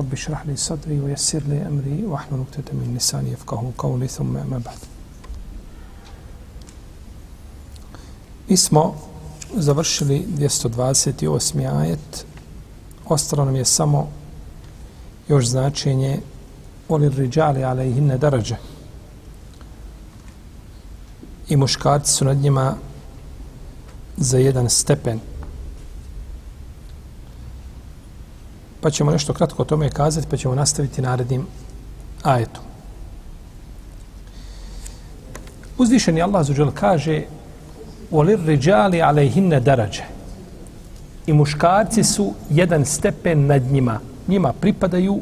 Rabbi šrah li sadri wa jesir li emri wa ahlu nuktete min nisani jefkahu kao li thumme ame bad. Mi smo završili 228. ajet. Ostalo nam je samo još značenje oli riđali ale i hinne darađe. I muškarci su nad njima za jedan stepen Pa ćemo nešto kratko o tome kazati, pa ćemo nastaviti narednim ajetom. Uzvišeni Allah zađel kaže وَلِرْ رِجَالِ عَلَيْهِنَّ دَرَجَ I muškarci su jedan stepen nad njima. Njima pripadaju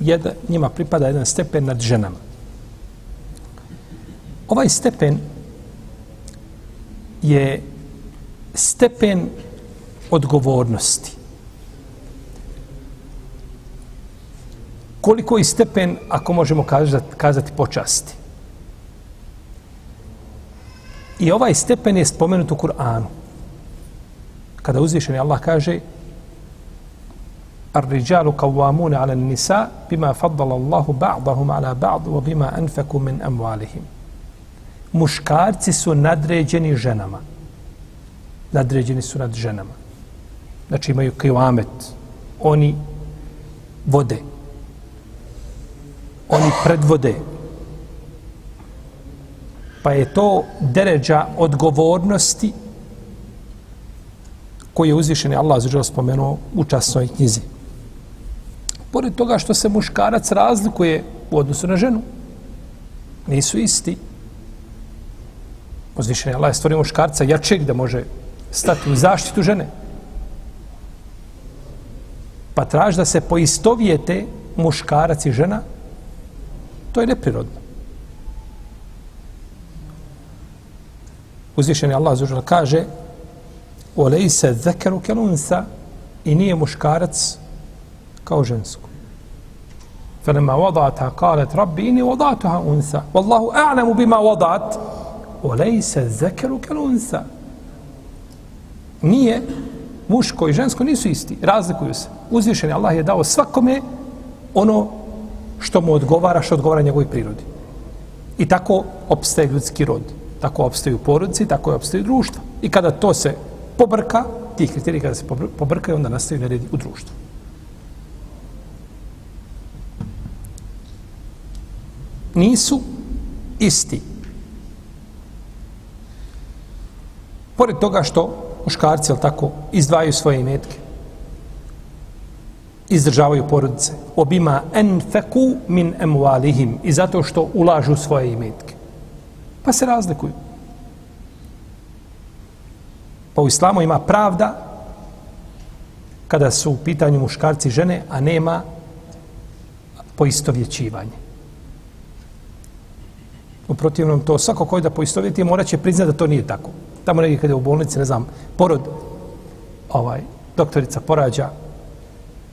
jedan, njima pripada jedan stepen nad ženama. Ovaj stepen je stepen odgovornosti. koliko je stepen, ako možemo kazati, kazati počasti. I ovaj stepen je spomenut u Kur'anu. Kada uzvišeni Allah kaže Ar-riđalu kavvamune ala nisa bima faddala Allahu ba'dahum ala ba'du wa bima anfaku min amwalihim. Muškarci su nadređeni ženama. Nadređeni su nad ženama. Znači imaju kivamet. Oni vode. Oni predvode. Pa je to deređa odgovornosti koji je uzvišen Allah zađer spomenuo u časnoj knjizi. Pored toga što se muškarac razlikuje u odnosu na ženu, nisu isti. Uzvišen Allah je stvorio muškarca jačeg da može stati u zaštitu žene. Pa traži da se poistovijete muškarac i žena, to je neprirodno. Uzvišen Allah zađer kaže Olejse zekeru kelunsa i nije muškarac kao žensku. فلما وضعتها قالت ربي إني وضعتها أنثى والله أعلم بما وضعت وليس الذكر كالأنثى nije muško i žensko nisu isti, razlikuju se. Uzvišeni Allah je dao svakome ono što mu odgovara, što odgovara njegovoj prirodi. I tako opstaje ljudski rod. Tako opstaju porodici, tako je opstaju društva. I kada to se pobrka, ti kriteriji kada se pobrkaju, onda nastaju neredi u društvu. Nisu isti. Pored toga što muškarci, tako, izdvajaju svoje imetke, izdržavaju porodice, obima enfeku min emualihim i zato što ulažu svoje imetke. Pa se razlikuju. Pa u islamu ima pravda kada su u pitanju muškarci i žene, a nema poistovjećivanje. U protivnom to svako koji da poistovjeti mora će priznati da to nije tako. Tamo negdje kada je u bolnici, ne znam, porod, ovaj, doktorica porađa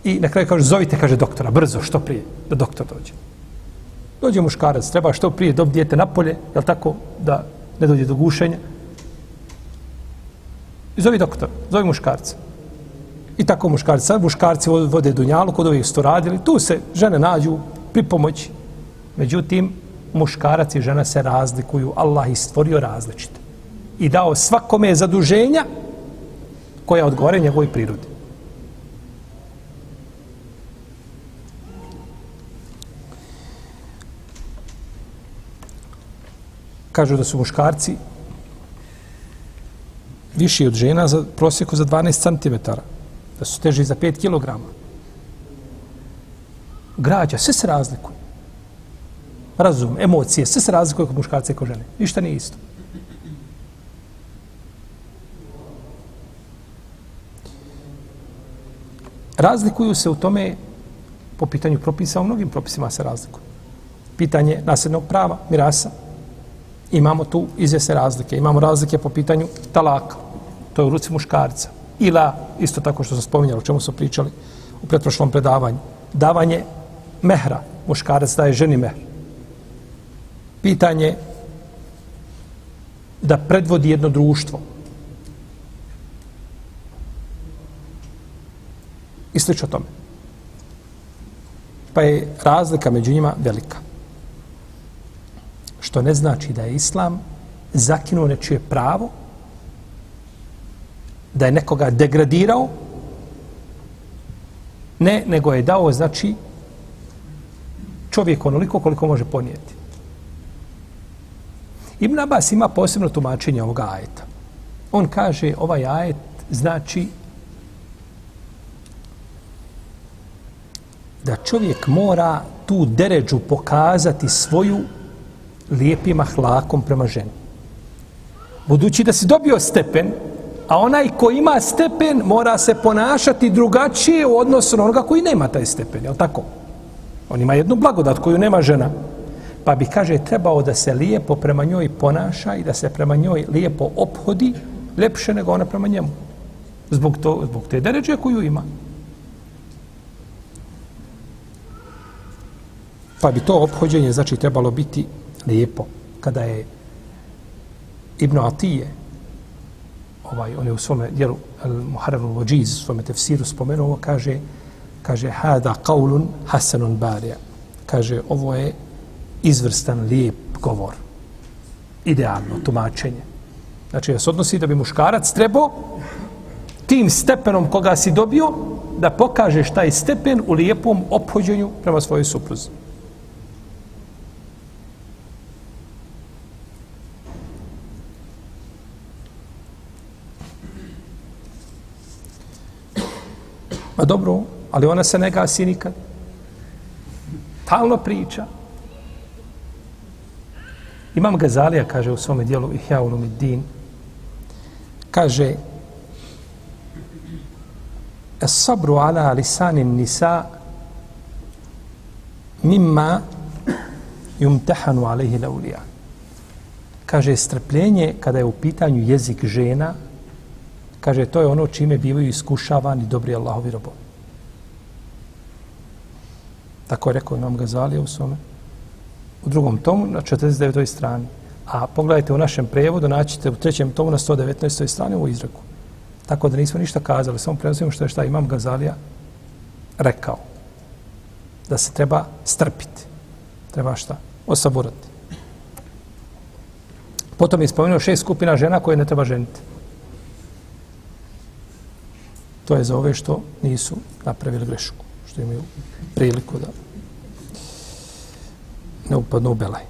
i na kraju kaže, zovite, kaže doktora, brzo, što prije, da doktor dođe. Dođe muškarac, treba što prije dobi dijete napolje, jel tako, da ne dođe do gušenja. I zovi doktor, zovi muškarca. I tako muškarca, muškarci vode dunjalu, kod ovih sto radili, tu se žene nađu pri pomoći. Međutim, muškarac i žena se razlikuju, Allah ih stvorio različite. I dao svakome zaduženja koja odgovore njegovoj prirodi. Kažu da su muškarci viši od žena za prosjeku za 12 cm. Da su teži za 5 kg. Građa, sve se razlikuje. Razum, emocije, sve se razlikuje kod muškarca i kod žene. Ništa nije isto. Razlikuju se u tome po pitanju propisa, u mnogim propisima se razlikuju. pitanje nasljednog prava, mirasa. Imamo tu izvjesne razlike. Imamo razlike po pitanju talaka. To je u ruci muškarca. Ila, isto tako što sam spominjali, o čemu smo pričali u pretprošlom predavanju. Davanje mehra. Muškarac daje ženi mehr. Pitanje da predvodi jedno društvo. I slično tome. Pa je razlika među njima velika. Što ne znači da je islam zakinuo nečije pravo, da je nekoga degradirao, ne, nego je dao, znači, čovjek onoliko koliko može ponijeti. Ibn Abbas ima posebno tumačenje ovoga ajeta. On kaže, ovaj ajet znači da čovjek mora tu deređu pokazati svoju lijepim ahlakom prema ženi. Budući da si dobio stepen, a onaj ko ima stepen mora se ponašati drugačije u odnosu na onoga koji nema taj stepen, je li tako? On ima jednu blagodat koju nema žena. Pa bi, kaže, trebao da se lijepo prema njoj ponaša i da se prema njoj lijepo ophodi, lepše nego ona prema njemu. Zbog, to, zbog te deređe koju ima. Pa bi to obhođenje, znači, trebalo biti lijepo. Kada je Ibn Atije, ovaj, on je u svome dijelu Muharrem al-Wajiz, u svome tefsiru spomenuo, kaže, kaže, hada qaulun hasanun barija. Kaže, ovo je izvrstan, lijep govor. Idealno tumačenje. Znači, da se odnosi da bi muškarac trebao tim stepenom koga si dobio, da pokaže šta je stepen u lijepom opođenju prema svojoj supruzi. Ma dobro, ali ona se ne gasi nikad. Talno priča. Imam Gazalija, kaže u svome dijelu Ihya Ulumiddin, kaže Es sabru ala lisanin nisa mimma yumtahanu alaihi laulija. Kaže, strpljenje kada je u pitanju jezik žena, kaže, to je ono čime bivaju iskušavani dobri Allahovi robovi. Tako je rekao Imam Gazalija u svome u drugom tomu na 49. strani. A pogledajte u našem prevodu, naćete u trećem tomu na 119. strani u izreku. Tako da nismo ništa kazali, samo prenosimo što je šta Imam Gazalija rekao. Da se treba strpiti. Treba šta? Osaborati. Potom je spomenuo šest skupina žena koje ne treba ženiti. To je za ove što nisu napravili grešku. Što imaju priliku da ne upadnu u belaj.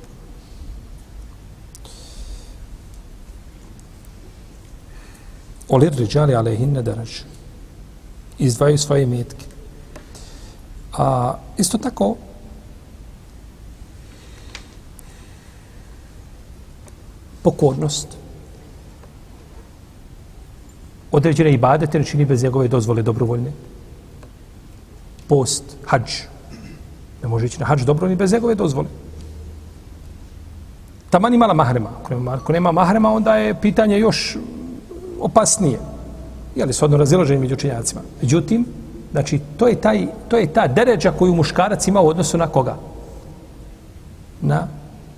Olir riđali alehinne daraž. Izdvaju svoje metke. A isto tako, pokornost, određene ibadete ne čini bez njegove dozvole dobrovoljne. Post, hađ, Ne može ići na hađ dobro ni bez njegove dozvole. Taman imala mahrema. Ako nema, ako nema mahrema, onda je pitanje još opasnije. Je li shodno razilaženje među učenjacima? Međutim, znači, to je, taj, to je ta deređa koju muškarac ima u odnosu na koga? Na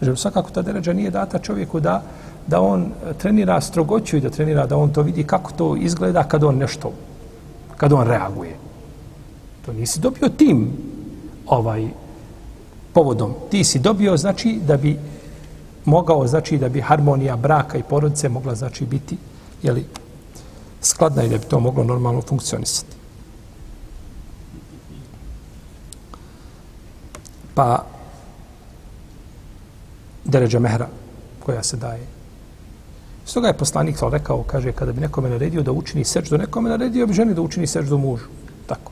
ženu. Svakako ta deređa nije data čovjeku da, da on trenira strogoću i da trenira da on to vidi kako to izgleda kad on nešto, kad on reaguje. To nisi dobio tim ovaj povodom. Ti si dobio, znači, da bi mogao, znači, da bi harmonija braka i porodice mogla, znači, biti, jeli, skladna i da bi to moglo normalno funkcionisati. Pa, deređa mehra koja se daje. Stoga je poslanik to rekao, kaže, kada bi nekome naredio da učini seždu, nekome naredio bi ženi da učini seždu mužu. Tako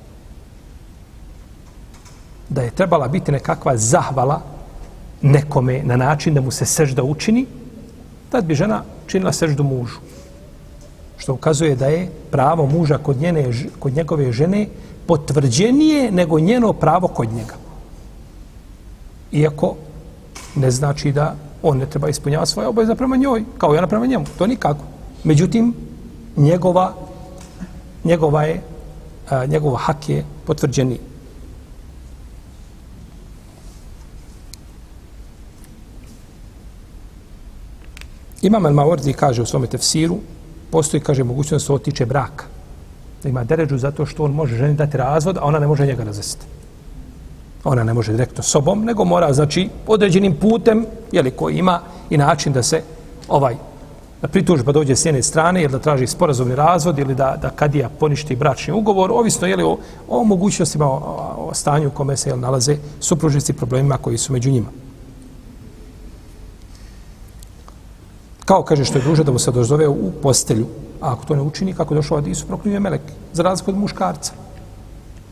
da je trebala biti nekakva zahvala nekome na način da mu se sežda učini, tad bi žena činila seždu mužu. Što ukazuje da je pravo muža kod, njene, kod njegove žene potvrđenije nego njeno pravo kod njega. Iako ne znači da on ne treba ispunjavati svoje obaveze prema njoj, kao i ona prema njemu. To nikako. Međutim, njegova, njegova je, a, njegov hak je potvrđeni. Imam al-Mawardi kaže u svome tefsiru, postoji, kaže, mogućnost da se otiče braka. Da ima deređu zato što on može ženi dati razvod, a ona ne može njega razvesti. Ona ne može direktno sobom, nego mora, znači, određenim putem, jeli, koji ima i način da se ovaj da pritužba dođe s jedne strane ili da traži sporazovni razvod ili da, da kadija poništi bračni ugovor, ovisno je li o, o mogućnostima, o, o stanju u kome se jel, nalaze supružnici problemima koji su među njima. Kao kaže što je druže da mu se dozove u postelju, a ako to ne učini, kako došlo od Isu, proklinuje melek, za razliku od muškarca.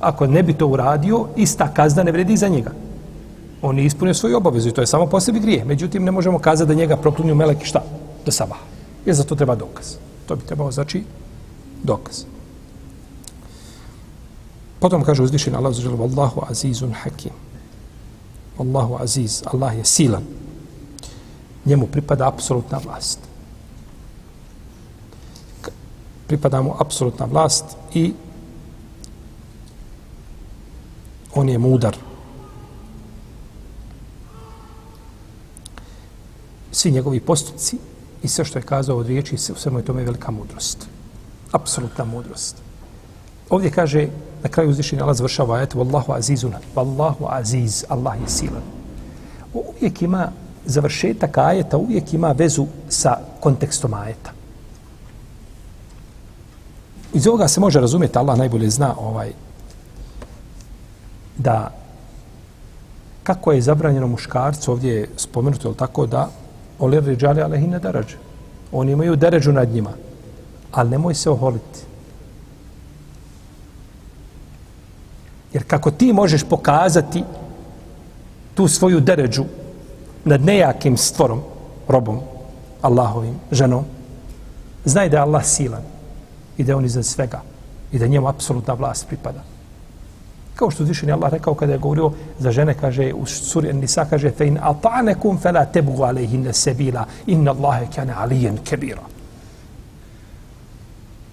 Ako ne bi to uradio, ista kazna ne vredi za njega. On je ispunio svoju obavezu i to je samo po sebi grije. Međutim, ne možemo kazati da njega proklinju meleki šta? Do sabaha. Jer za to treba dokaz. To bi trebalo znači dokaz. Potom kaže uzvišen Allah za Allahu azizun hakim. Allahu aziz. Allah je silan. Njemu pripada apsolutna vlast. Pripada mu apsolutna vlast i on je mudar. Svi njegovi postupci i sve što je kazao od riječi, u svemu je tome velika mudrost. Apsolutna mudrost. Ovdje kaže, na kraju uzvišenja Allah završava ajet, Wallahu azizun, Wallahu aziz, Allah je silan. Uvijek ima završetak ajeta, uvijek ima vezu sa kontekstom ajeta. Iz ovoga se može razumjeti, Allah najbolje zna ovaj, da kako je zabranjeno muškarcu, ovdje je spomenuto, je tako, da olir riđali alehine darađe. Oni imaju deređu nad njima. Ali nemoj se oholiti. Jer kako ti možeš pokazati tu svoju deređu nad nejakim stvorom, robom, Allahovim, ženom, znaj da je Allah silan i da je on iznad svega i da njemu apsolutna vlast pripada. Kao što zvišen je Allah rekao kada je govorio za žene, kaže u suri Nisa, kaže fe in ata'nekum fe la tebugu alejhinne sebila inna Allahe kane alijen kebira.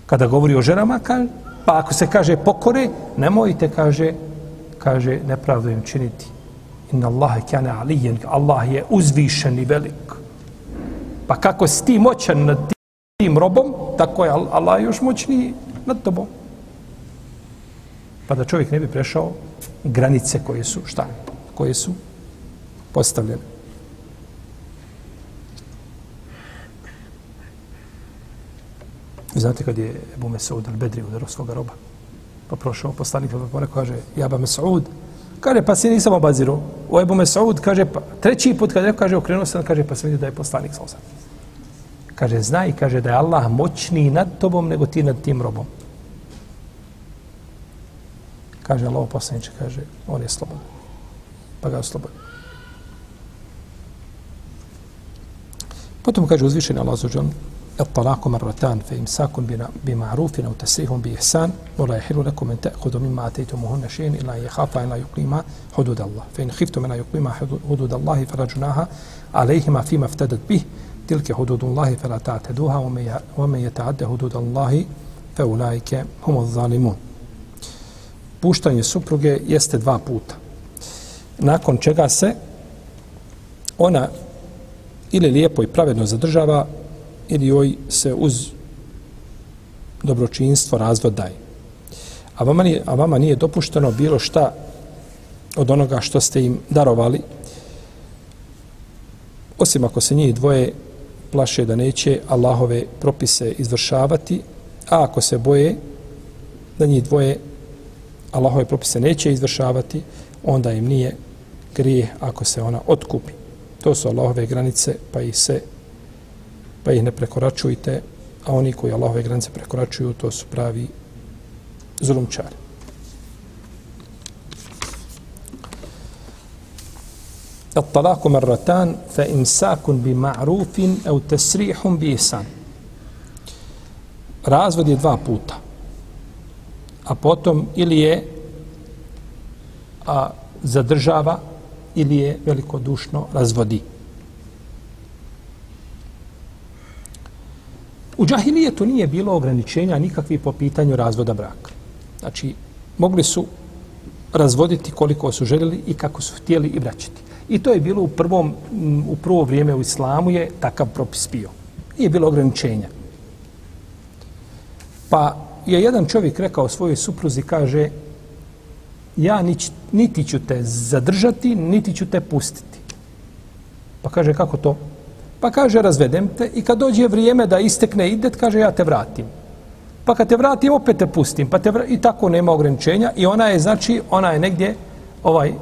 Kada govori o ženama, kaže, pa ako se kaže pokore, nemojte, kaže, kaže nepravdu im činiti. Inna Allahe kane alijen, Allah je uzvišen i velik. Pa kako si ti moćan nad tim robom, tako je Allah još moćniji nad tobom pa da čovjek ne bi prešao granice koje su šta? Koje su postavljene. Znate kad je Ebu Mesaud al-Bedri udarao svoga roba, pa prošao poslanik, pa, pa rekao, kaže, Jaba Mesaud, kaže, pa se nisam obazirao. O Ebu Mesaud, kaže, pa, treći put kad je, kaže, okrenuo se, kaže, pa se vidio da je poslanik sa Kaže, znaj, kaže, da je Allah moćniji nad tobom nego ti nad tim robom. Kaže Allah poslaniče, kaže, on je slobodan. Pa ga oslobodi. Potom kaže uzvišen Allah za džan, el talako marratan fe im sakun bi ma'rufina u tasrihum bi ihsan, vola je hilu lekom en te hudu mima atejtu muhunna šeen ila je hafa hudud Allah. fa in khiftum an yuklima hudud Allah i farađunaha alejhima fima vtadat bih, tilka hudud Allah fala ta'taduha wa man je hudud Allah fa ulai'ka hum adh-zalimun." Puštanje supruge jeste dva puta. Nakon čega se ona ili lijepo i pravedno zadržava ili joj se uz dobročinstvo razvod daje. A vama, nije, a vama nije dopušteno bilo šta od onoga što ste im darovali, osim ako se njih dvoje plaše da neće Allahove propise izvršavati, a ako se boje da njih dvoje Allahove propise neće izvršavati, onda im nije grije ako se ona otkupi. To su Allahove granice, pa ih se pa ih ne prekoračujte, a oni koji Allahove granice prekoračuju, to su pravi zulumčari. الطلاق مرتان فإمساك بمعروف أو تسريح بإحسان razvod je dva puta a potom ili je a, zadržava ili je velikodušno razvodi. U džahilijetu nije bilo ograničenja nikakvi po pitanju razvoda braka. Znači, mogli su razvoditi koliko su željeli i kako su htjeli i vraćati. I to je bilo u prvom, u prvo vrijeme u islamu je takav propis bio. Nije bilo ograničenja. Pa je jedan čovjek rekao svojoj supruzi, kaže, ja niti ću te zadržati, niti ću te pustiti. Pa kaže, kako to? Pa kaže, razvedem te i kad dođe vrijeme da istekne idet, kaže, ja te vratim. Pa kad te vratim, opet te pustim. Pa te vr... I tako nema ograničenja. I ona je, znači, ona je negdje ovaj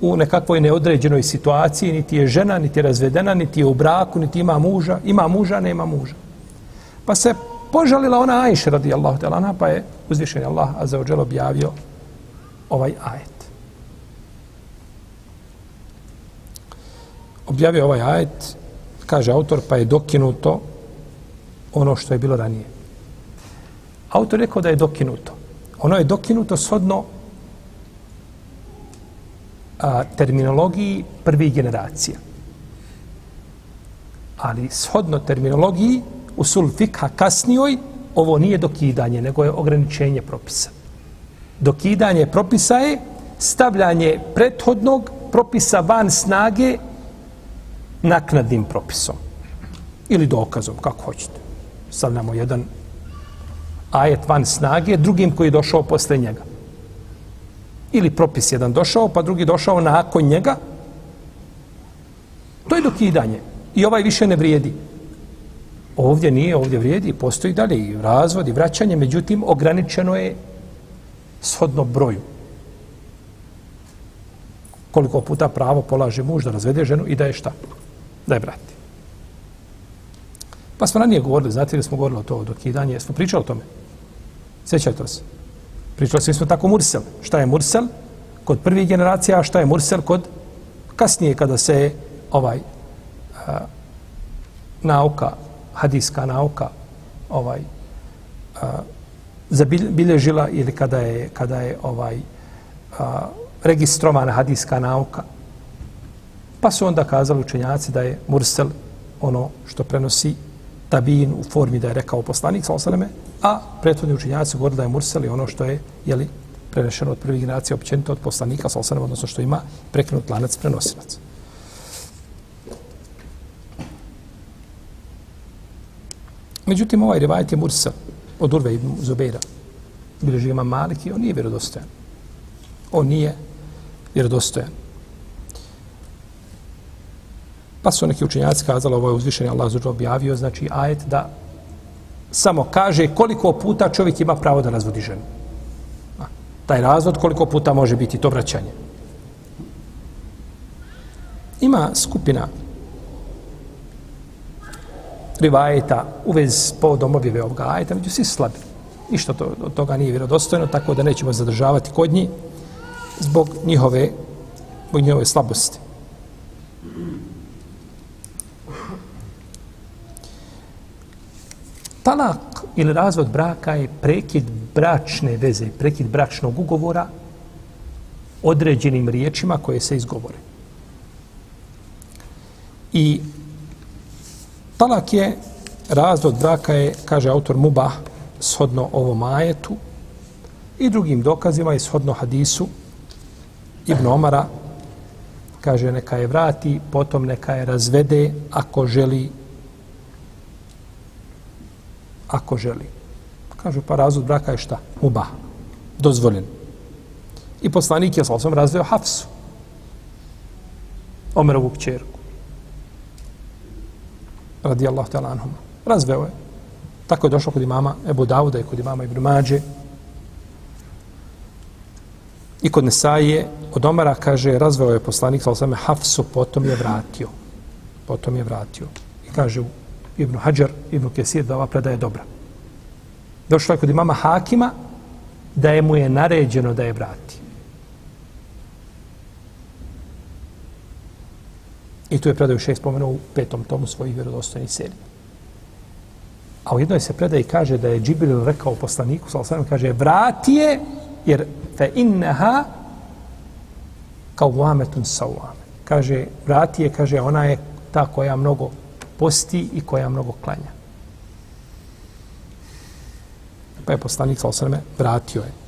u nekakvoj neodređenoj situaciji, niti je žena, niti je razvedena, niti je u braku, niti ima muža. Ima muža, nema muža. Pa se požalila ona Ajše radijallahu ta'ala, pa je uzvišen Allah a za ođel objavio ovaj ajet. Objavio ovaj ajet, kaže autor, pa je dokinuto ono što je bilo ranije. Autor rekao da je dokinuto. Ono je dokinuto shodno a, terminologiji prvih generacija. Ali shodno terminologiji usul fikha kasnijoj, ovo nije dokidanje, nego je ograničenje propisa. Dokidanje propisa je stavljanje prethodnog propisa van snage naknadnim propisom. Ili dokazom, kako hoćete. Stavljamo jedan ajet van snage drugim koji je došao posle njega. Ili propis jedan došao, pa drugi došao nakon njega. To je dokidanje. I ovaj više ne vrijedi. Ovdje nije, ovdje vrijedi, postoji dalje i razvod i vraćanje, međutim, ograničeno je shodno broju. Koliko puta pravo polaže muž da razvede ženu i da je šta? Da je vrati. Pa smo ranije govorili, znate li smo govorili o to dokidanje, smo pričali o tome. Sjećate se? Pričali smo tako Mursel. Šta je Mursel? Kod prvih generacija, a šta je Mursel kod kasnije kada se ovaj a, nauka hadijska nauka ovaj a, zabilježila ili kada je kada je ovaj a, registrovana hadijska nauka pa su onda kazali učenjaci da je mursel ono što prenosi tabin u formi da je rekao poslanik sa osaleme, a prethodni učenjaci govorili da je mursel ono što je jeli, prenešeno od prvih generacija općenito od poslanika sa osaleme, odnosno što ima prekinut lanac prenosilaca. Međutim, ovaj rivajet je Mursa od Urve ibn Zubeira. Bileži ima Maliki, on nije vjerodostojan. On nije vjerodostojan. Pa su neki učenjaci kazali, ovo je uzvišenje Allah zađe objavio, znači ajet da samo kaže koliko puta čovjek ima pravo da razvodi ženu. A, taj razvod koliko puta može biti to vraćanje. Ima skupina rivajeta u vezi s povodom objave ovoga ajeta, među svi slabi. Ništa to, od toga nije vjerodostojno, tako da nećemo zadržavati kod njih zbog njihove, zbog njihove slabosti. Talak ili razvod braka je prekid bračne veze, prekid bračnog ugovora određenim riječima koje se izgovore. I Talak je, razvod braka je, kaže autor Mubah, shodno ovom ajetu i drugim dokazima i shodno hadisu Ibn Omara, kaže neka je vrati, potom neka je razvede ako želi ako želi. Kaže, pa razvod braka je šta? Mubah. Dozvoljen. I poslanik je sa osam razveo Hafsu. Omerovu kćerku radi Allah ta'ala anhum. Razveo je. Tako je došlo kod imama Ebu Dauda i kod imama Ibn Mađe. I kod Nesaije od Omara kaže razveo je poslanik sa osame Hafsu, potom je vratio. Potom je vratio. I kaže Ibn Hajar, Ibn Kesir da ova je dobra. Došlo je kod imama Hakima da je mu je naređeno da je vrati. I tu je predaju šest spomenuo u petom tomu svojih vjerodostojnih serija. A u jednoj se predaji kaže da je Džibril rekao poslaniku, sa kaže, vrati je, jer fe inneha kao vametun sauvame. Kaže, vrati je, kaže, ona je ta koja mnogo posti i koja mnogo klanja. Pa je poslanik sa vratio je.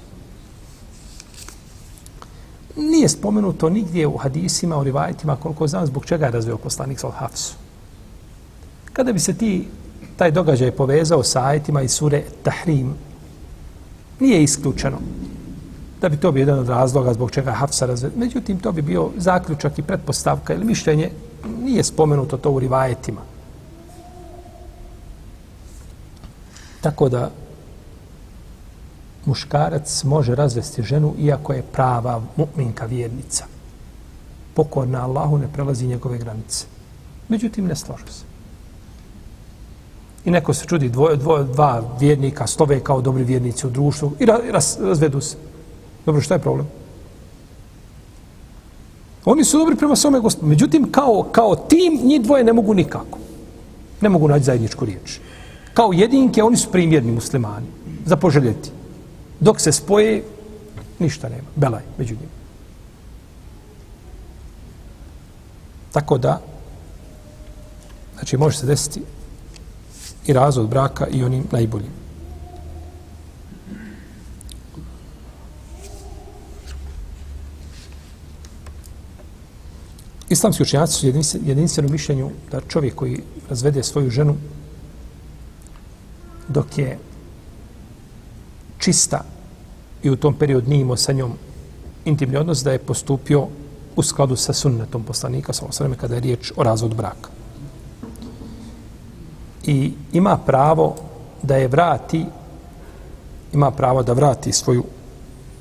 Nije spomenuto nigdje u hadisima, u rivajetima, koliko znam zbog čega je razveo poslanik sa Hafsu. Kada bi se ti taj događaj povezao sa ajetima i sure Tahrim, nije isključeno da bi to bio jedan od razloga zbog čega Hafsa razvede. Međutim, to bi bio zaključak i pretpostavka ili mišljenje, nije spomenuto to u rivajetima. Tako da muškarac može razvesti ženu iako je prava mu'minka vjernica. Pokorna Allahu ne prelazi njegove granice. Međutim, ne složu se. I neko se čudi, dvoje, dvoje, dva vjernika stove kao dobri vjernici u društvu i raz, razvedu se. Dobro, šta je problem? Oni su dobri prema svome gospodinu. Međutim, kao, kao tim, njih dvoje ne mogu nikako. Ne mogu naći zajedničku riječ. Kao jedinke, oni su primjerni muslimani. Za poželjeti. Dok se spoje, ništa nema. Belaj, među njima. Tako da, znači, može se desiti i razvod braka i onim najboljim. Islamski učenjaci su jedinstveno mišljenju da čovjek koji razvede svoju ženu dok je čista i u tom periodu nije imao sa njom intimni odnos, da je postupio u skladu sa sunnetom poslanika, sa osvrame, kada je riječ o razvodu braka i ima pravo da je vrati ima pravo da vrati svoju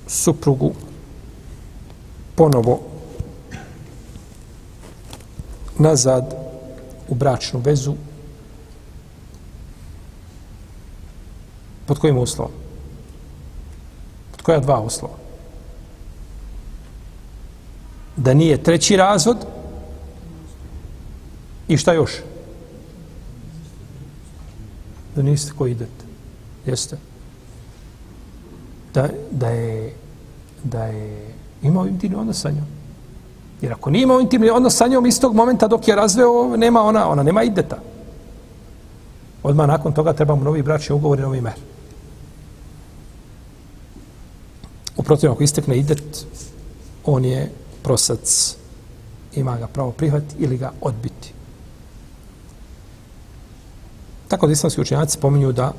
suprugu ponovo nazad u bračnu vezu pod kojim uslovom? Pod koja dva uslova? Da nije treći razvod i šta još? da niste koji idete. Jeste. Da, da je da je imao intimni odnos sa njom. Jer ako nije imao intimni odnos sa njom istog momenta dok je razveo, nema ona, ona nema ideta. Odmah nakon toga treba mu novi bračni ugovor i novi mer. U protivnom, ako istekne idet, on je prosac, ima ga pravo prihvati ili ga odbiti. Tako da islamski učenjaci spominju da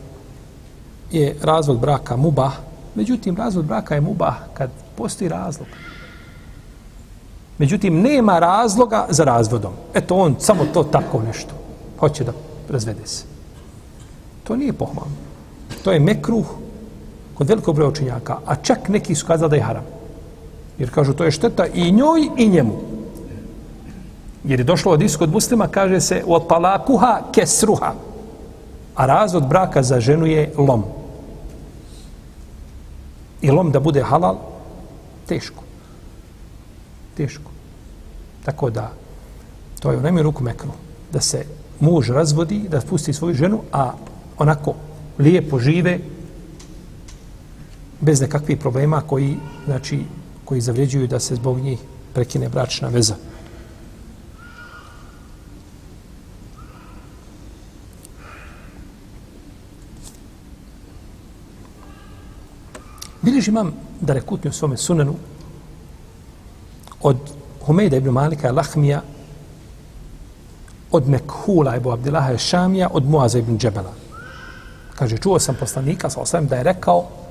je razvod braka mubah, međutim razvod braka je mubah kad postoji razlog. Međutim, nema razloga za razvodom. Eto, on samo to tako nešto hoće da razvede se. To nije pohvalno. To je mekruh kod velikog broja učenjaka, a čak neki su kazali da je haram. Jer kažu, to je šteta i njoj i njemu. Jer je došlo od iskod muslima, kaže se, o talakuha kesruha. A razvod braka za ženu je lom. I lom da bude halal, teško. Teško. Tako da, to je u najmiju ruku mekru. Da se muž razvodi, da pusti svoju ženu, a onako lijepo žive, bez nekakvih problema koji, znači, koji zavređuju da se zbog njih prekine bračna veza. Bileži imam da rekutni u svome sunanu od Humejda ibn Malika Lahmija, od Mekhula ibn Abdillaha Šamija, od Muaza ibn Džebela. Kaže, čuo sam poslanika, sa osvijem, da je rekao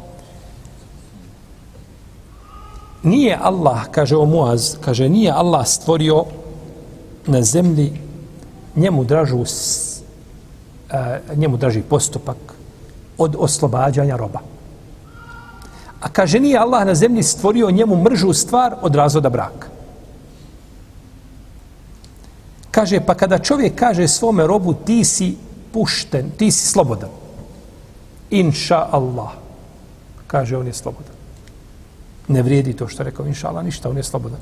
nije Allah, kaže o Muaz, kaže, nije Allah stvorio na zemlji njemu dražu a, e, njemu draži postupak od oslobađanja roba. A kaže, nije Allah na zemlji stvorio njemu mržu stvar od razvoda braka. Kaže, pa kada čovjek kaže svome robu, ti si pušten, ti si slobodan. Inša Allah. Kaže, on je slobodan. Ne vrijedi to što rekao, inša Allah, ništa, on je slobodan.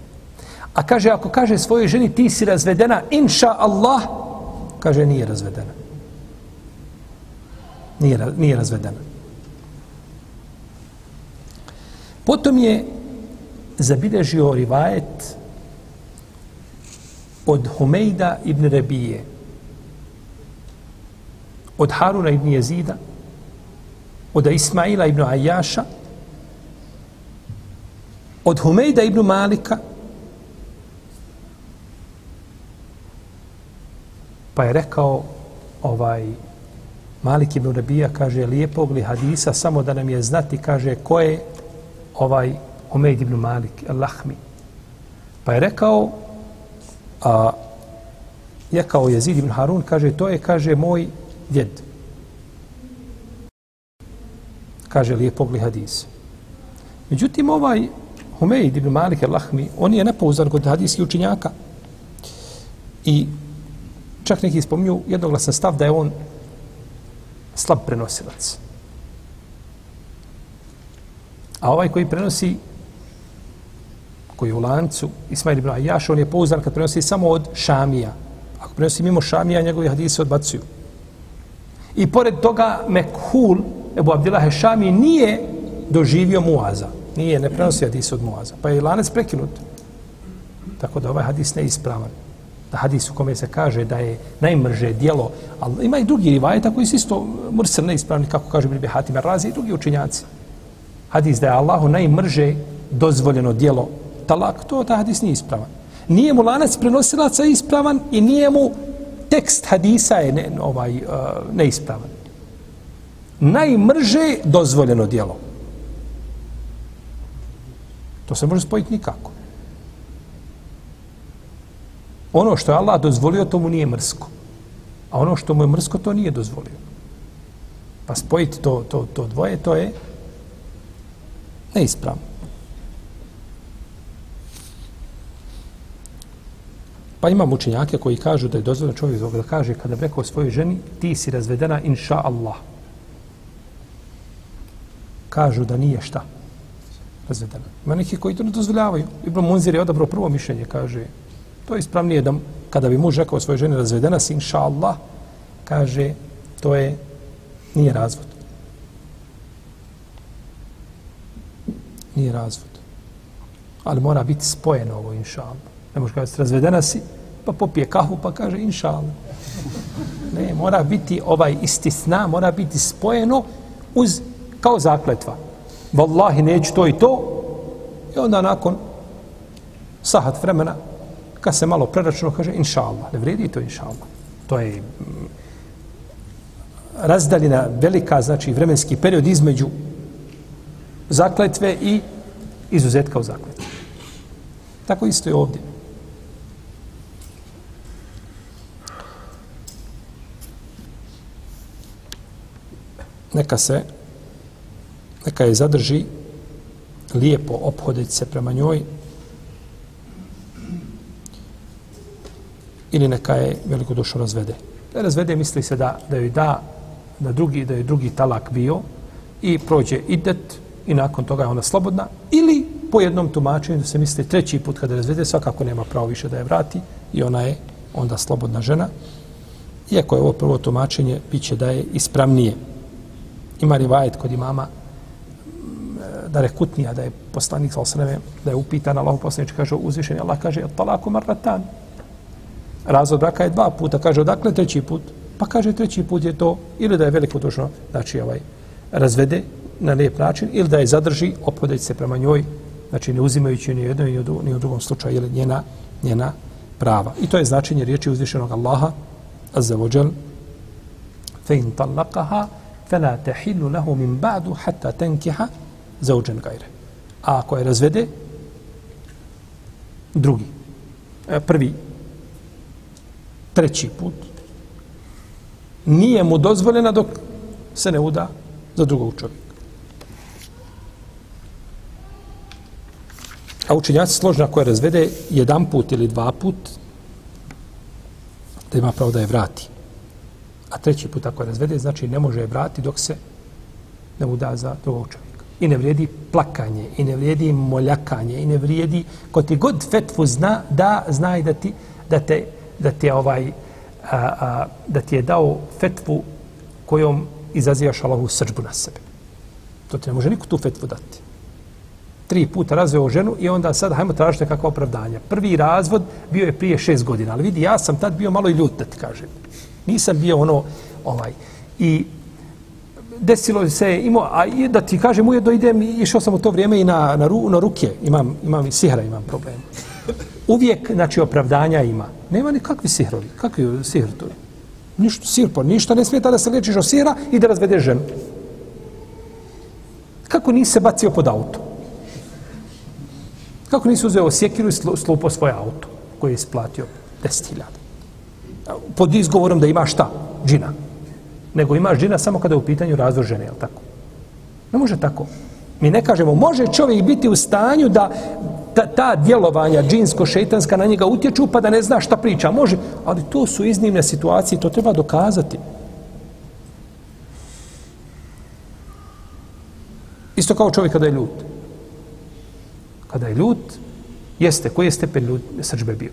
A kaže, ako kaže svojoj ženi, ti si razvedena, inša Allah, kaže, nije razvedena. Nije, nije razvedena. Potom je zabilježio rivajet od Humejda ibn Rebije, od Haruna ibn Jezida, od Ismaila ibn Ajaša, od Humejda ibn Malika, pa je rekao ovaj Malik ibn Rabija kaže lijepog li hadisa samo da nam je znati kaže ko je ovaj Humejd ibn Malik al-Lahmi? Pa je rekao a je kao Jezid ibn Harun kaže to je kaže moj djed. Kaže lijepog li hadisa. Međutim ovaj Humeid ibn Malik al-Lahmi on je nepouzdan kod hadijskih učinjaka i čak neki spominju jednoglasan stav da je on slab prenosilac. A ovaj koji prenosi koji je u lancu, Ismail ibn Ajaš, on je pouzdan kad prenosi samo od Šamija. Ako prenosi mimo Šamija, njegovi hadisi odbacuju. I pored toga, Mekhul, Ebu Abdillah Šami, nije doživio Muaza. Nije, ne prenosi hadis od Muaza. Pa je lanac prekinut. Tako da ovaj hadis ne ispravan da hadis u kome se kaže da je najmrže dijelo, ali ima i drugi rivajeta koji su isto mursel neispravni, kako kaže Bibi Hatim Razi i drugi učinjaci. Hadis da je Allahu najmrže dozvoljeno dijelo talak, to ta hadis nije ispravan. Nije mu lanac prenosilaca ispravan i nije mu tekst hadisa je ne, ovaj, uh, neispravan. Najmrže dozvoljeno dijelo. To se može spojiti nikako. Ono što je Allah dozvolio, to mu nije mrsko. A ono što mu je mrsko, to nije dozvolio. Pa spojiti to, to, to dvoje, to je neispravno. Pa imam učenjake koji kažu da je dozvoljeno čovjek zbog da kaže kada bi rekao svojoj ženi ti si razvedena inša Allah. Kažu da nije šta razvedena. Ima neki koji to ne dozvoljavaju. Ibn Munzir je odabrao prvo mišljenje, kaže To je ispravnije da kada bi muž rekao svojoj ženi razvedena si, inša Allah, kaže, to je, nije razvod. Nije razvod. Ali mora biti spojeno ovo, inša Allah. Ne može kazati, razvedena si, pa popije kahu, pa kaže, inša Allah. Ne, mora biti ovaj isti sna, mora biti spojeno uz, kao zakletva. Wallahi, neću to i to. I onda nakon sahat vremena, kad se malo preračuno, kaže inša Allah. Ne vredi to inša Allah. To je mm, razdaljena velika, znači vremenski period između zakletve i izuzetka u zakletve. Tako isto je ovdje. Neka se, neka je zadrži lijepo ophoditi se prema njoj, ili neka je veliko dušo razvede. Da razvede misli se da, da joj da da drugi, da je drugi talak bio i prođe idet i nakon toga je ona slobodna ili po jednom tumačenju se misli treći put kada razvede svakako nema pravo više da je vrati i ona je onda slobodna žena. Iako je ovo prvo tumačenje, bit će da je ispravnije. Ima rivajet kod imama da rekutnija, da je poslanik sa da je upitan Allah poslanič, kaže uzvišen, Allah kaže, talaku marratan, razvod braka je dva puta. Kaže, odakle treći put? Pa kaže, treći put je to ili da je veliko dužno, znači ovaj, razvede na lijep način, ili da je zadrži, opodeći se prema njoj, znači ne uzimajući ni jedno ni ni u drugom slučaju, ili njena, njena prava. I to je značenje riječi uzvišenog Allaha, azza fe in talakaha, fe la tehillu lahu min ba'du hatta tenkiha zauđen gajre. A ako je razvede, drugi, e, prvi treći put, nije mu dozvoljena dok se ne uda za drugog čovjeka. A učenjaci složna koja razvede jedan put ili dva put, da ima pravo da je vrati. A treći put ako je razvede, znači ne može je vrati dok se ne uda za drugog čovjeka. I ne vrijedi plakanje, i ne vrijedi moljakanje, i ne vrijedi, ko ti god fetvu zna, da znaj da ti, da te da ti je ovaj a, a, da ti je dao fetvu kojom izazivaš Allahu srđbu na sebe. To ti ne može niko tu fetvu dati. tri puta razveo ženu i onda sad hajmo tražiti kakva opravdanja. Prvi razvod bio je prije šest godina, ali vidi, ja sam tad bio malo i ljut, da ti kažem. Nisam bio ono, ovaj, i desilo se, imao, a da ti kažem, ujedno idem, išao sam u to vrijeme i na, na, ru, na ruke, imam, imam i sihra, imam problem. Uvijek, znači, opravdanja ima. Nema nikakvi sihrovi. Kakvi sihr to je? Ništa, sihr, pa ništa ne smeta da se lečiš od sihra i da razvedeš ženu. Kako nisi se bacio pod auto? Kako nisi uzeo sjekiru i slupo svoje auto koje je isplatio 10.000? Pod izgovorom da ima šta? Džina. Nego imaš džina samo kada je u pitanju razvoj žene, je tako? Ne može tako. Mi ne kažemo, može čovjek biti u stanju da ta, ta djelovanja džinsko-šeitanska na njega utječu pa da ne zna šta priča. Može, ali to su iznimne situacije, to treba dokazati. Isto kao čovjek kada je ljut. Kada je ljut, jeste, koji je stepen ljut, srđbe bio?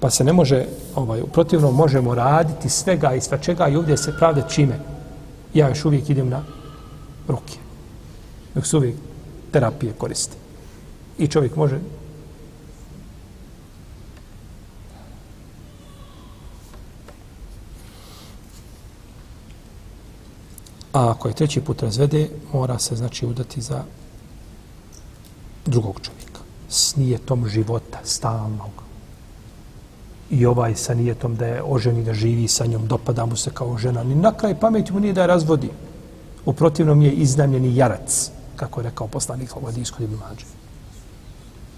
Pa se ne može, ovaj, protivno možemo raditi svega i svačega i ovdje se pravde čime. Ja još uvijek idem na ruke. Dok se uvijek terapije koristi. I čovjek može A ako je treći put razvede, mora se znači udati za drugog čovjeka. S nijetom života, stalnog. I ovaj sa nijetom da je oženi, da živi sa njom, dopada mu se kao žena. Ni na kraj pameti mu nije da je razvodi. U protivnom je iznamljeni jarac, kako je rekao poslanik u Hadijsku Ibn Mađe.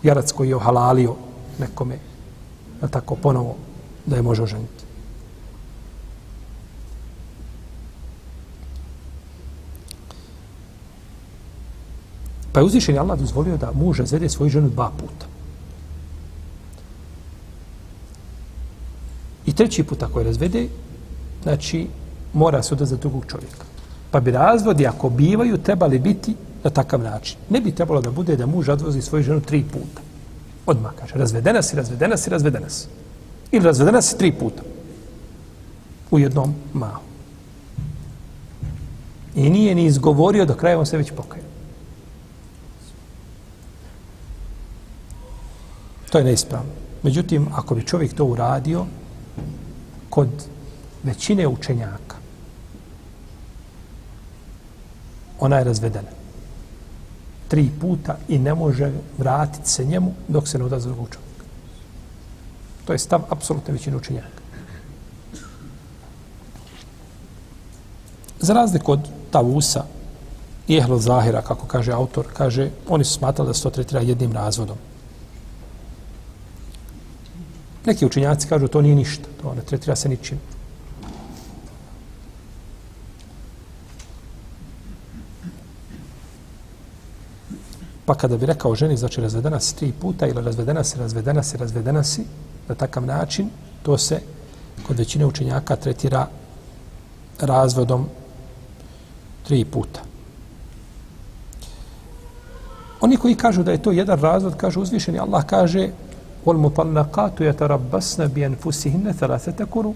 Jarac koji je ohalalio nekome, da tako ponovo, da je može oženiti. Pa je uzvišen Allah dozvolio da muž razvede svoju ženu dva puta. Treći put ako je razvede, znači mora se odazati drugog čovjeka. Pa bi razvodi, ako bivaju, trebali biti na takav način. Ne bi trebalo da bude da muž odvozi svoju ženu tri puta. Odmah kaže, razvedena si, razvedena si, razvedena si. Ili razvedena si tri puta. U jednom mahu. I nije ni izgovorio do kraja, on se već pokaja. To je neispravno. Međutim, ako bi čovjek to uradio kod većine učenjaka, ona je razvedena. Tri puta i ne može vratiti se njemu dok se ne odazove drugog čovjeka. To je stav apsolutne većine učenjaka. Za razliku od Tavusa i Ehlo Zahira, kako kaže autor, kaže, oni su smatrali da se to tretira jednim razvodom. Neki učenjaci kažu to nije ništa, to ne tretira se ničim. Pa kada bi rekao ženi, znači razvedena si tri puta ili razvedena si, razvedena si, razvedena si, na takav način, to se kod većine učenjaka tretira razvodom tri puta. Oni koji kažu da je to jedan razvod, kažu uzvišeni, Allah kaže والمطلقات يتربصن بانفسهن ثلاثه قرو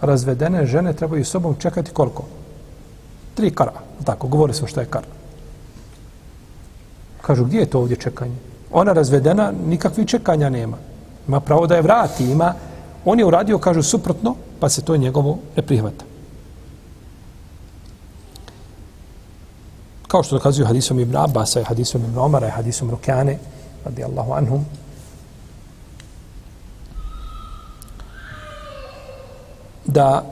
razvedene žene trebaju sobom čekati koliko? Tri kara. Tako, govori se što je kara. Kažu, gdje je to ovdje čekanje? Ona razvedena, nikakvih čekanja nema. Ima pravo da je vrati, ima. On je uradio, kažu, suprotno, pa se to njegovo ne prihvata. Kao što dokazuju hadisom Ibn Abbas, hadisom Ibn Omara, hadisom Rukjane, radijallahu anhum, da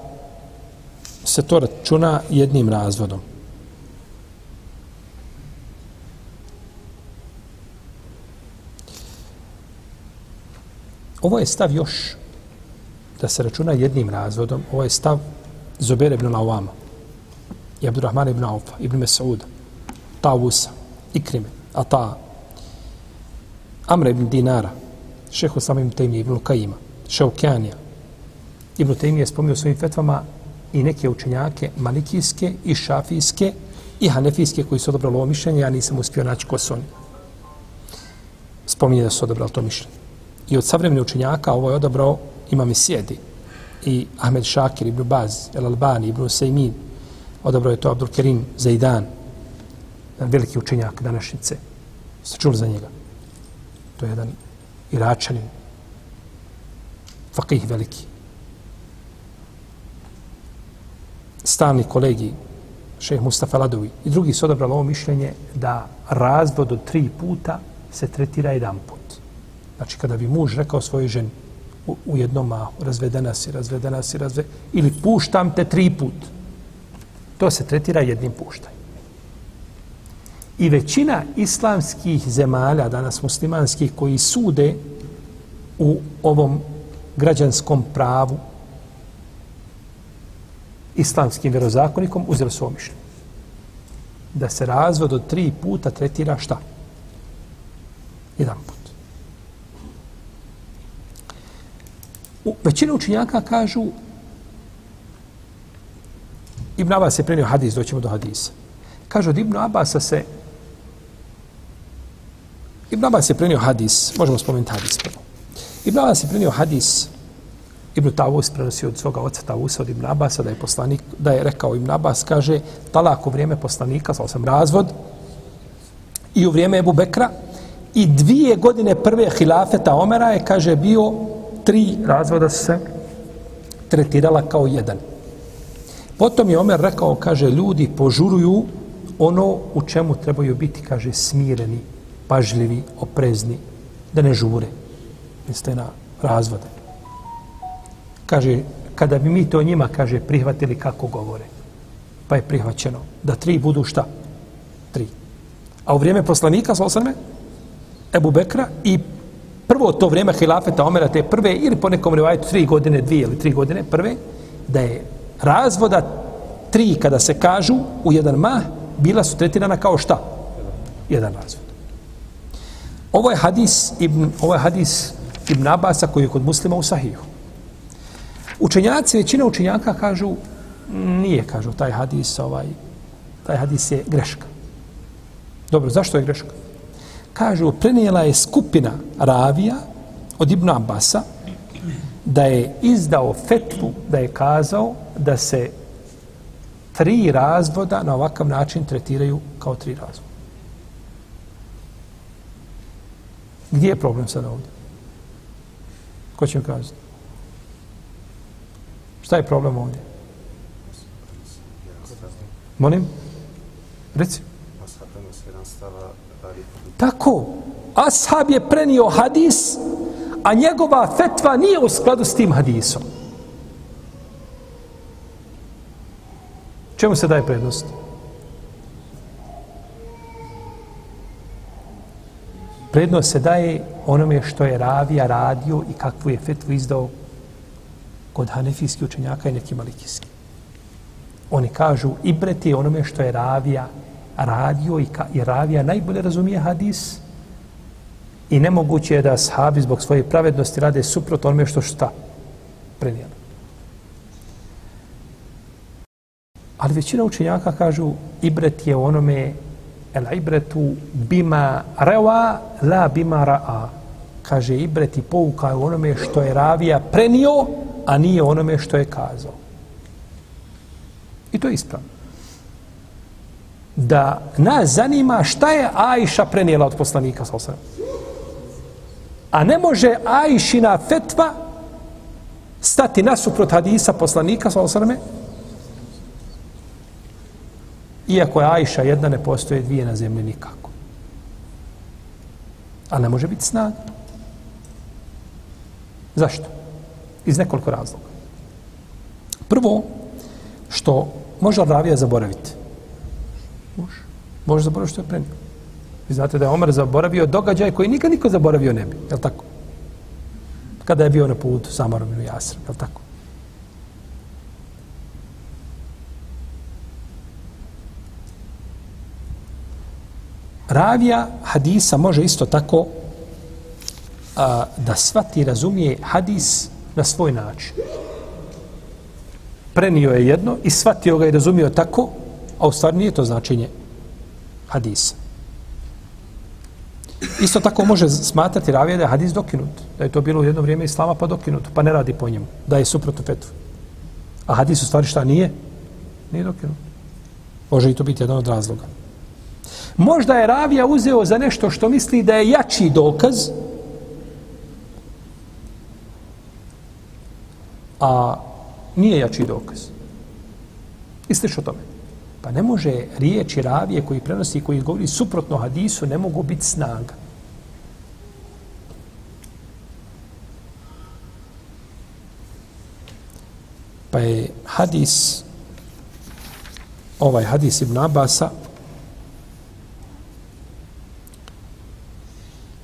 se to računa jednim razvodom. Ovo je stav još da se računa jednim razvodom. Ovo je stav Zubere ibn Lawama, i Abdurrahman ibn Aufa, ibn Mesauda, Tavusa, Ikrime, Ata, Amra ibn Dinara, šehu samim Tejmi ibn Lukaima, Šaukjanija, Ibn Taymi je spomnio svojim fetvama i neke učenjake malikijske i šafijske i hanefijske koji su odobrali ovo mišljenje, ja nisam uspio naći ko su oni. Spominje da su odobrali to mišljenje. I od savremene učenjaka ovo je odobrao imam i sjedi i Ahmed Šakir, Ibn Baz, El Albani, Ibn Sejmin, odobrao je to Abdul Kerim Zaidan, veliki učenjak današnjice. Ste čuli za njega? To je jedan iračanin, fakih veliki. Stalni kolegi, šeh Mustafa Ladovi i drugi su odabrali ovo mišljenje da razvod od tri puta se tretira jedan put. Znači, kada bi muž rekao svojoj ženi u, u jednom mahu, razvedena si, razvedena si, razve, ili puštam te tri put, to se tretira jednim puštanjem. I većina islamskih zemalja, danas muslimanskih, koji sude u ovom građanskom pravu, islamskim vjerozakonikom, uzeli su mišljenje. Da se razvod od tri puta tretira šta? Jedan put. U, većina učinjaka kažu Ibn Abbas je prenio hadis, doćemo do hadisa. Kažu od Ibn Abbasa se Ibn Abbas je prenio hadis, možemo spomenuti hadis prvo. Ibn Abbas je prenio hadis Ibn Tavus prenosio od svoga oca Tavusa od Ibn Abasa da je poslanik, da je rekao Ibn Abbas, kaže, talak u vrijeme poslanika, sa sam razvod, i u vrijeme Ebu Bekra, i dvije godine prve hilafeta Omera je, kaže, bio tri razvoda se tretirala kao jedan. Potom je Omer rekao, kaže, ljudi požuruju ono u čemu trebaju biti, kaže, smireni, pažljivi, oprezni, da ne žure. Mislite na razvode. Kaže, kada bi mi to njima, kaže, prihvatili kako govore, pa je prihvaćeno da tri budu šta? Tri. A u vrijeme poslanika, sa osrme, Ebu Bekra i prvo to vrijeme hilafeta Omera, te prve, ili po nekom rivajtu tri godine, dvije ili tri godine, prve, da je razvoda tri kada se kažu u jedan mah, bila su tretirana kao šta? Jedan razvod. Ovo je hadis Ibn, ovo je hadis Ibn Abasa koji je kod muslima u sahihu. Učenjaci, većina učenjaka kažu, nije, kažu, taj hadis, ovaj, taj hadis je greška. Dobro, zašto je greška? kažu, prenijela je skupina ravija od Ibn Abasa da je izdao fetvu, da je kazao da se tri razvoda na ovakav način tretiraju kao tri razvoda. Gdje je problem sada ovdje? Ko će mi kazati? Šta je problem ovdje? Molim? Reci. Tako, ashab je prenio hadis, a njegova fetva nije u skladu s tim hadisom. Čemu se daje prednost? Prednost se daje onome što je ravija radio i kakvu je fetvu izdao kod hanefijskih učenjaka i neki malikijski. Oni kažu, ibreti onome što je ravija radio i, ka, i ravija najbolje razumije hadis i nemoguće je da sahabi zbog svoje pravednosti rade suprot onome što šta prenijelo. Ali većina učenjaka kažu ibret je onome el ibretu bima rewa la bima ra'a. Kaže ibret i pouka je onome što je ravija prenio, a nije onome što je kazao. I to je ispravno da nas zanima šta je Ajša prenijela od poslanika sa osram. A ne može Ajšina fetva stati nasuprot hadisa poslanika sa osrame, iako je Ajša jedna, ne postoje dvije na zemlji nikako. A ne može biti snaga. Zašto? Iz nekoliko razloga. Prvo, što može ravija zaboraviti. Može. Može zaboraviti što je prenio. Vi znate da je Omer zaboravio događaj koji nikad niko zaboravio ne bi. Je li tako? Kada je bio na putu sa Amarom i Jasrem, Je li tako? Ravija hadisa može isto tako a, da svati razumije hadis na svoj način. Prenio je jedno i shvatio ga i razumio tako a u stvari nije to značenje hadisa. Isto tako može smatrati ravija da je hadis dokinut, da je to bilo u jedno vrijeme islama pa dokinut, pa ne radi po njemu, da je suprotno fetvu. A hadis u stvari šta nije? Nije dokinut. Može i to biti jedan od razloga. Možda je ravija uzeo za nešto što misli da je jači dokaz, a nije jači dokaz. I sliš o tome. Pa ne može riječi ravije koji prenosi i koji govori suprotno hadisu, ne mogu biti snaga. Pa je hadis, ovaj hadis Ibn Abasa,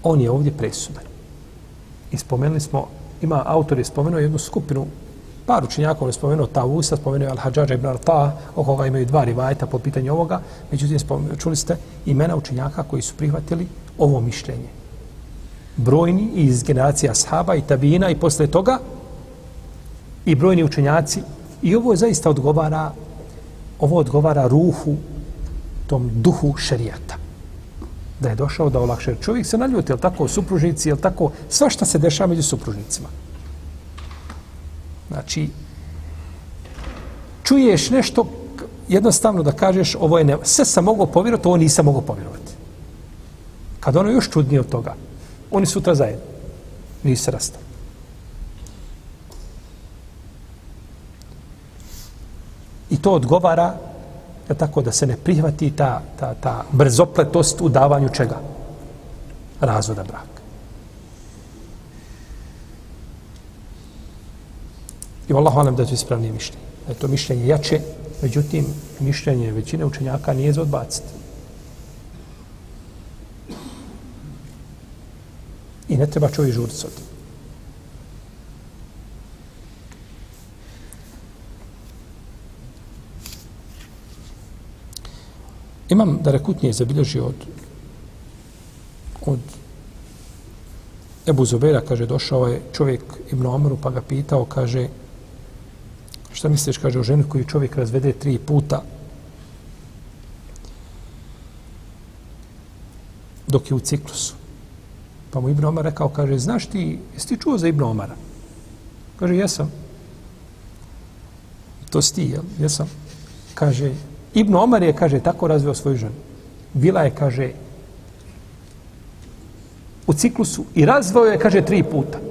on je ovdje presudan. I spomenuli smo, ima autor je spomenuo jednu skupinu, par učenjaka je spomenuo Tavusa, spomenuo je Al-Hadžađa ibn Al-Ta, o koga imaju dva rivajeta po pitanju ovoga, međutim čuli ste imena učenjaka koji su prihvatili ovo mišljenje. Brojni iz generacija Ashaba i Tabina i posle toga i brojni učenjaci i ovo je zaista odgovara ovo odgovara ruhu tom duhu šerijata da je došao da olakše. Čovjek se naljuti, je tako, supružnici, je tako, sva šta se dešava među supružnicima. Znači, čuješ nešto, jednostavno da kažeš, ovo je ne, sve sam mogao povjerovati, ovo nisam mogao povjerovati. Kad ono još čudnije od toga, oni sutra zajedno, nisu se rastali. I to odgovara je tako da se ne prihvati ta, ta, ta brzopletost u davanju čega? Razvoda braka. I Allah hvalim da je to ispravnije mišljenje. Da je to mišljenje jače, međutim, mišljenje većine učenjaka nije za odbaciti. I ne treba čovjek žuriti s Imam da rekutnije zabilježio od od Ebu Zubera, kaže, došao je čovjek Ibn Omeru pa ga pitao, kaže, šta misliš, kaže, o ženi koju čovjek razvede tri puta dok je u ciklusu. Pa mu Ibn Omar rekao, kaže, znaš ti, jesi ti čuo za Ibn Omara? Kaže, jesam. To si ti, jel? Jesam. Kaže, Ibn Omar je, kaže, tako razveo svoju ženu. Bila je, kaže, u ciklusu i razveo je, kaže, tri puta.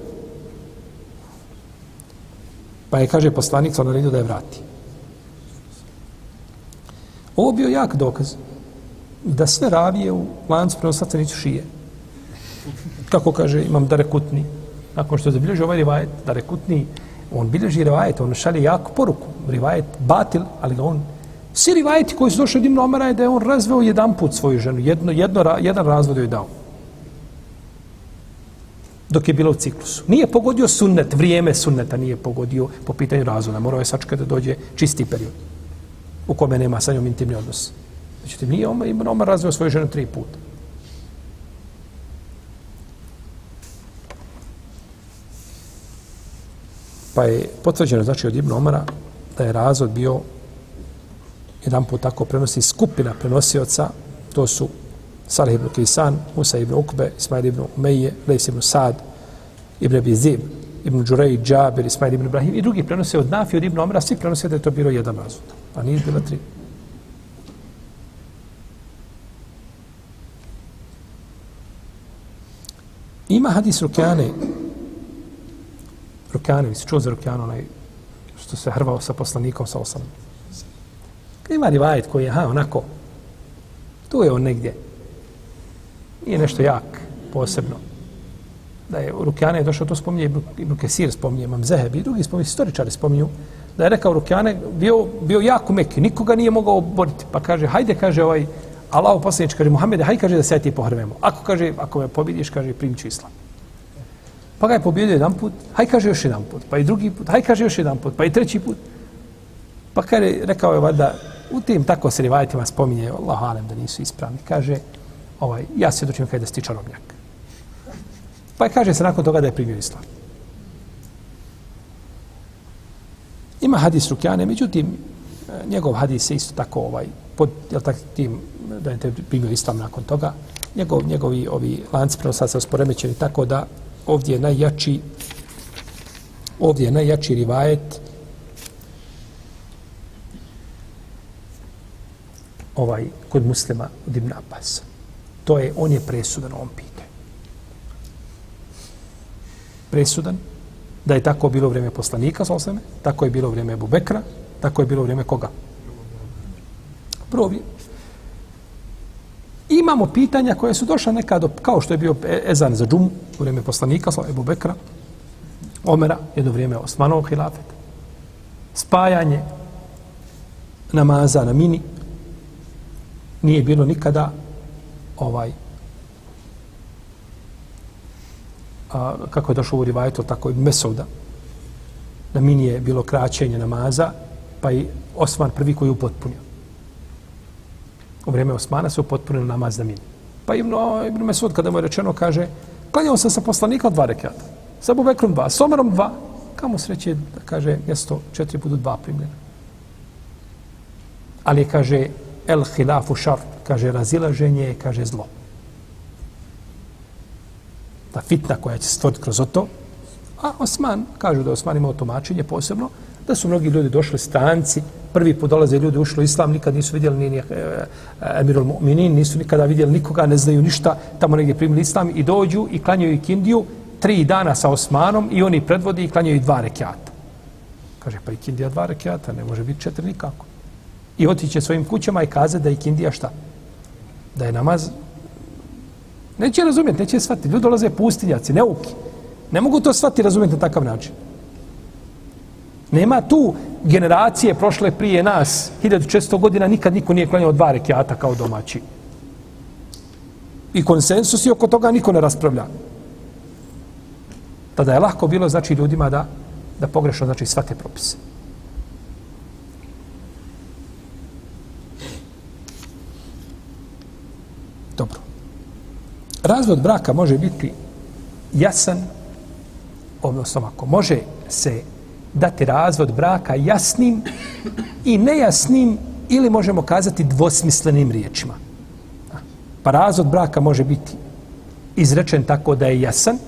Pa je, kaže, poslanica naredio da je vrati. Ovo bio jak dokaz da sve ravije u lancu prenosaca nisu šije. Kako kaže, imam da rekutni. Nakon što je zabilježio ovaj rivajet, da rekutni, on bilježi rivajet, on šalje jako poruku. Rivajet batil, ali on Svi rivajeti koji su došli od Ibn Omara je da je on razveo jedan put svoju ženu, jedno, jedno, jedan razvod joj dao. Dok je bilo u ciklusu. Nije pogodio sunnet, vrijeme sunneta nije pogodio po pitanju razvoda. Morao je sačekati da dođe čisti period u kome nema sa njom intimni odnos. Međutim, nije Omar, Ibn Omar razvio svoju ženu tri puta. Pa je potvrđeno, znači, od Ibn Omara da je razvod bio jedan put tako prenosi skupina prenosioca, to su Salih ibn Kisan, Musa ibn Ukbe, Ismail ibn Umeje, Lejs ibn Sad, ibn Abizim, ibn Đurej, Džabir, Ismail ibn Ibrahim i drugi prenose od Nafi, od ibn Omra, svi prenose da je to bilo jedan razvod, a nije bilo tri. Ima hadis Rukjane, Rukjane, vi se čuo za Rukjane, onaj što se hrvao sa poslanikom, sa osam. Ima rivajet koji je, ha, onako, tu je on negdje. Nije nešto jak, posebno. Da je Rukjane došao, to spominje Ibn, Ibn Kesir, spominje Imam Zeheb i drugi spominje, historičari spominju, da je rekao Rukjane, bio, bio jako meki, nikoga nije mogao boriti. Pa kaže, hajde, kaže ovaj, Allah poslanič, kaže, Muhammede, hajde, kaže da se ti pohrvemo. Ako kaže, ako me pobjediš, kaže, primit ću islam. Pa ga je pobjedio jedan put, hajde, kaže još jedan put, pa i drugi put, hajde, kaže još jedan put, pa i treći put. Pa kaže, rekao je, valjda, U tim tako se rivajetima spominje, Allah alem da nisu ispravni. Kaže, ovaj, ja se dočim kada si čarobnjak. Pa je kaže se nakon toga da je primio islam. Ima hadis Rukjane, međutim, njegov hadis je isto tako, ovaj, pod, jel tak, tim, da je primio islam nakon toga, njegov, njegovi ovi lanci prenosa se osporemećeni tako da ovdje je najjači ovdje je najjači rivajet ovaj, kod muslima od Ibn Abbas. To je, on je presudan ovom pitanju. Presudan da je tako bilo vrijeme poslanika, soseme, tako je bilo vrijeme Ebu Bekra, tako je bilo vrijeme koga? Prvo, imamo pitanja koje su došla nekad, kao što je bio e- Ezan za džumu u vrijeme poslanika, Ebu Bekra, Omera, jedno vrijeme Osmanov hilafet, spajanje namaza na mini, nije bilo nikada ovaj a, kako je došlo u rivajetu, tako i Mesouda, da mi nije bilo kraćenje namaza, pa i Osman prvi koji je upotpunio. U vrijeme Osmana se upotpunio namaz na mini. Pa Ibn, Ibn Mesud, kada mu je rečeno, kaže, klanjao sam sa poslanika dva rekata, sa Bubekrom dva, s Omerom dva, kamo sreće da kaže mjesto četiri budu dva primljena. Ali kaže, el hilafu šart, kaže, razilaženje kaže, zlo ta fitna koja će stvoriti kroz to. A Osman, kažu da Osman imao tumačenje posebno, da su mnogi ljudi došli stanci, prvi put dolaze ljudi ušli u islam, nikad nisu vidjeli ni, ni eh, eh, Emirul Mu'minin, nisu nikada vidjeli nikoga, ne znaju ništa, tamo negdje primili islam i dođu i klanjaju i kindiju tri dana sa Osmanom i oni predvodi i klanjaju dva rekiata. Kaže, pa i kindija dva rekiata, ne može biti četiri nikako. I otiće svojim kućama i kaze da je kindija šta? Da je namaz Neće razumjeti, neće shvatiti. Ljudi dolaze pustinjaci, neuki. Ne mogu to shvatiti razumjeti na takav način. Nema tu generacije prošle prije nas, 1600 godina, nikad niko nije klanjao dva rekiata kao domaći. I konsensus i oko toga niko ne raspravlja. Tada je lahko bilo, znači, ljudima da, da pogrešno, znači, svate propise. Dobro. Razvod braka može biti jasan, odnosno ako može se dati razvod braka jasnim i nejasnim ili možemo kazati dvosmislenim riječima. Pa razvod braka može biti izrečen tako da je jasan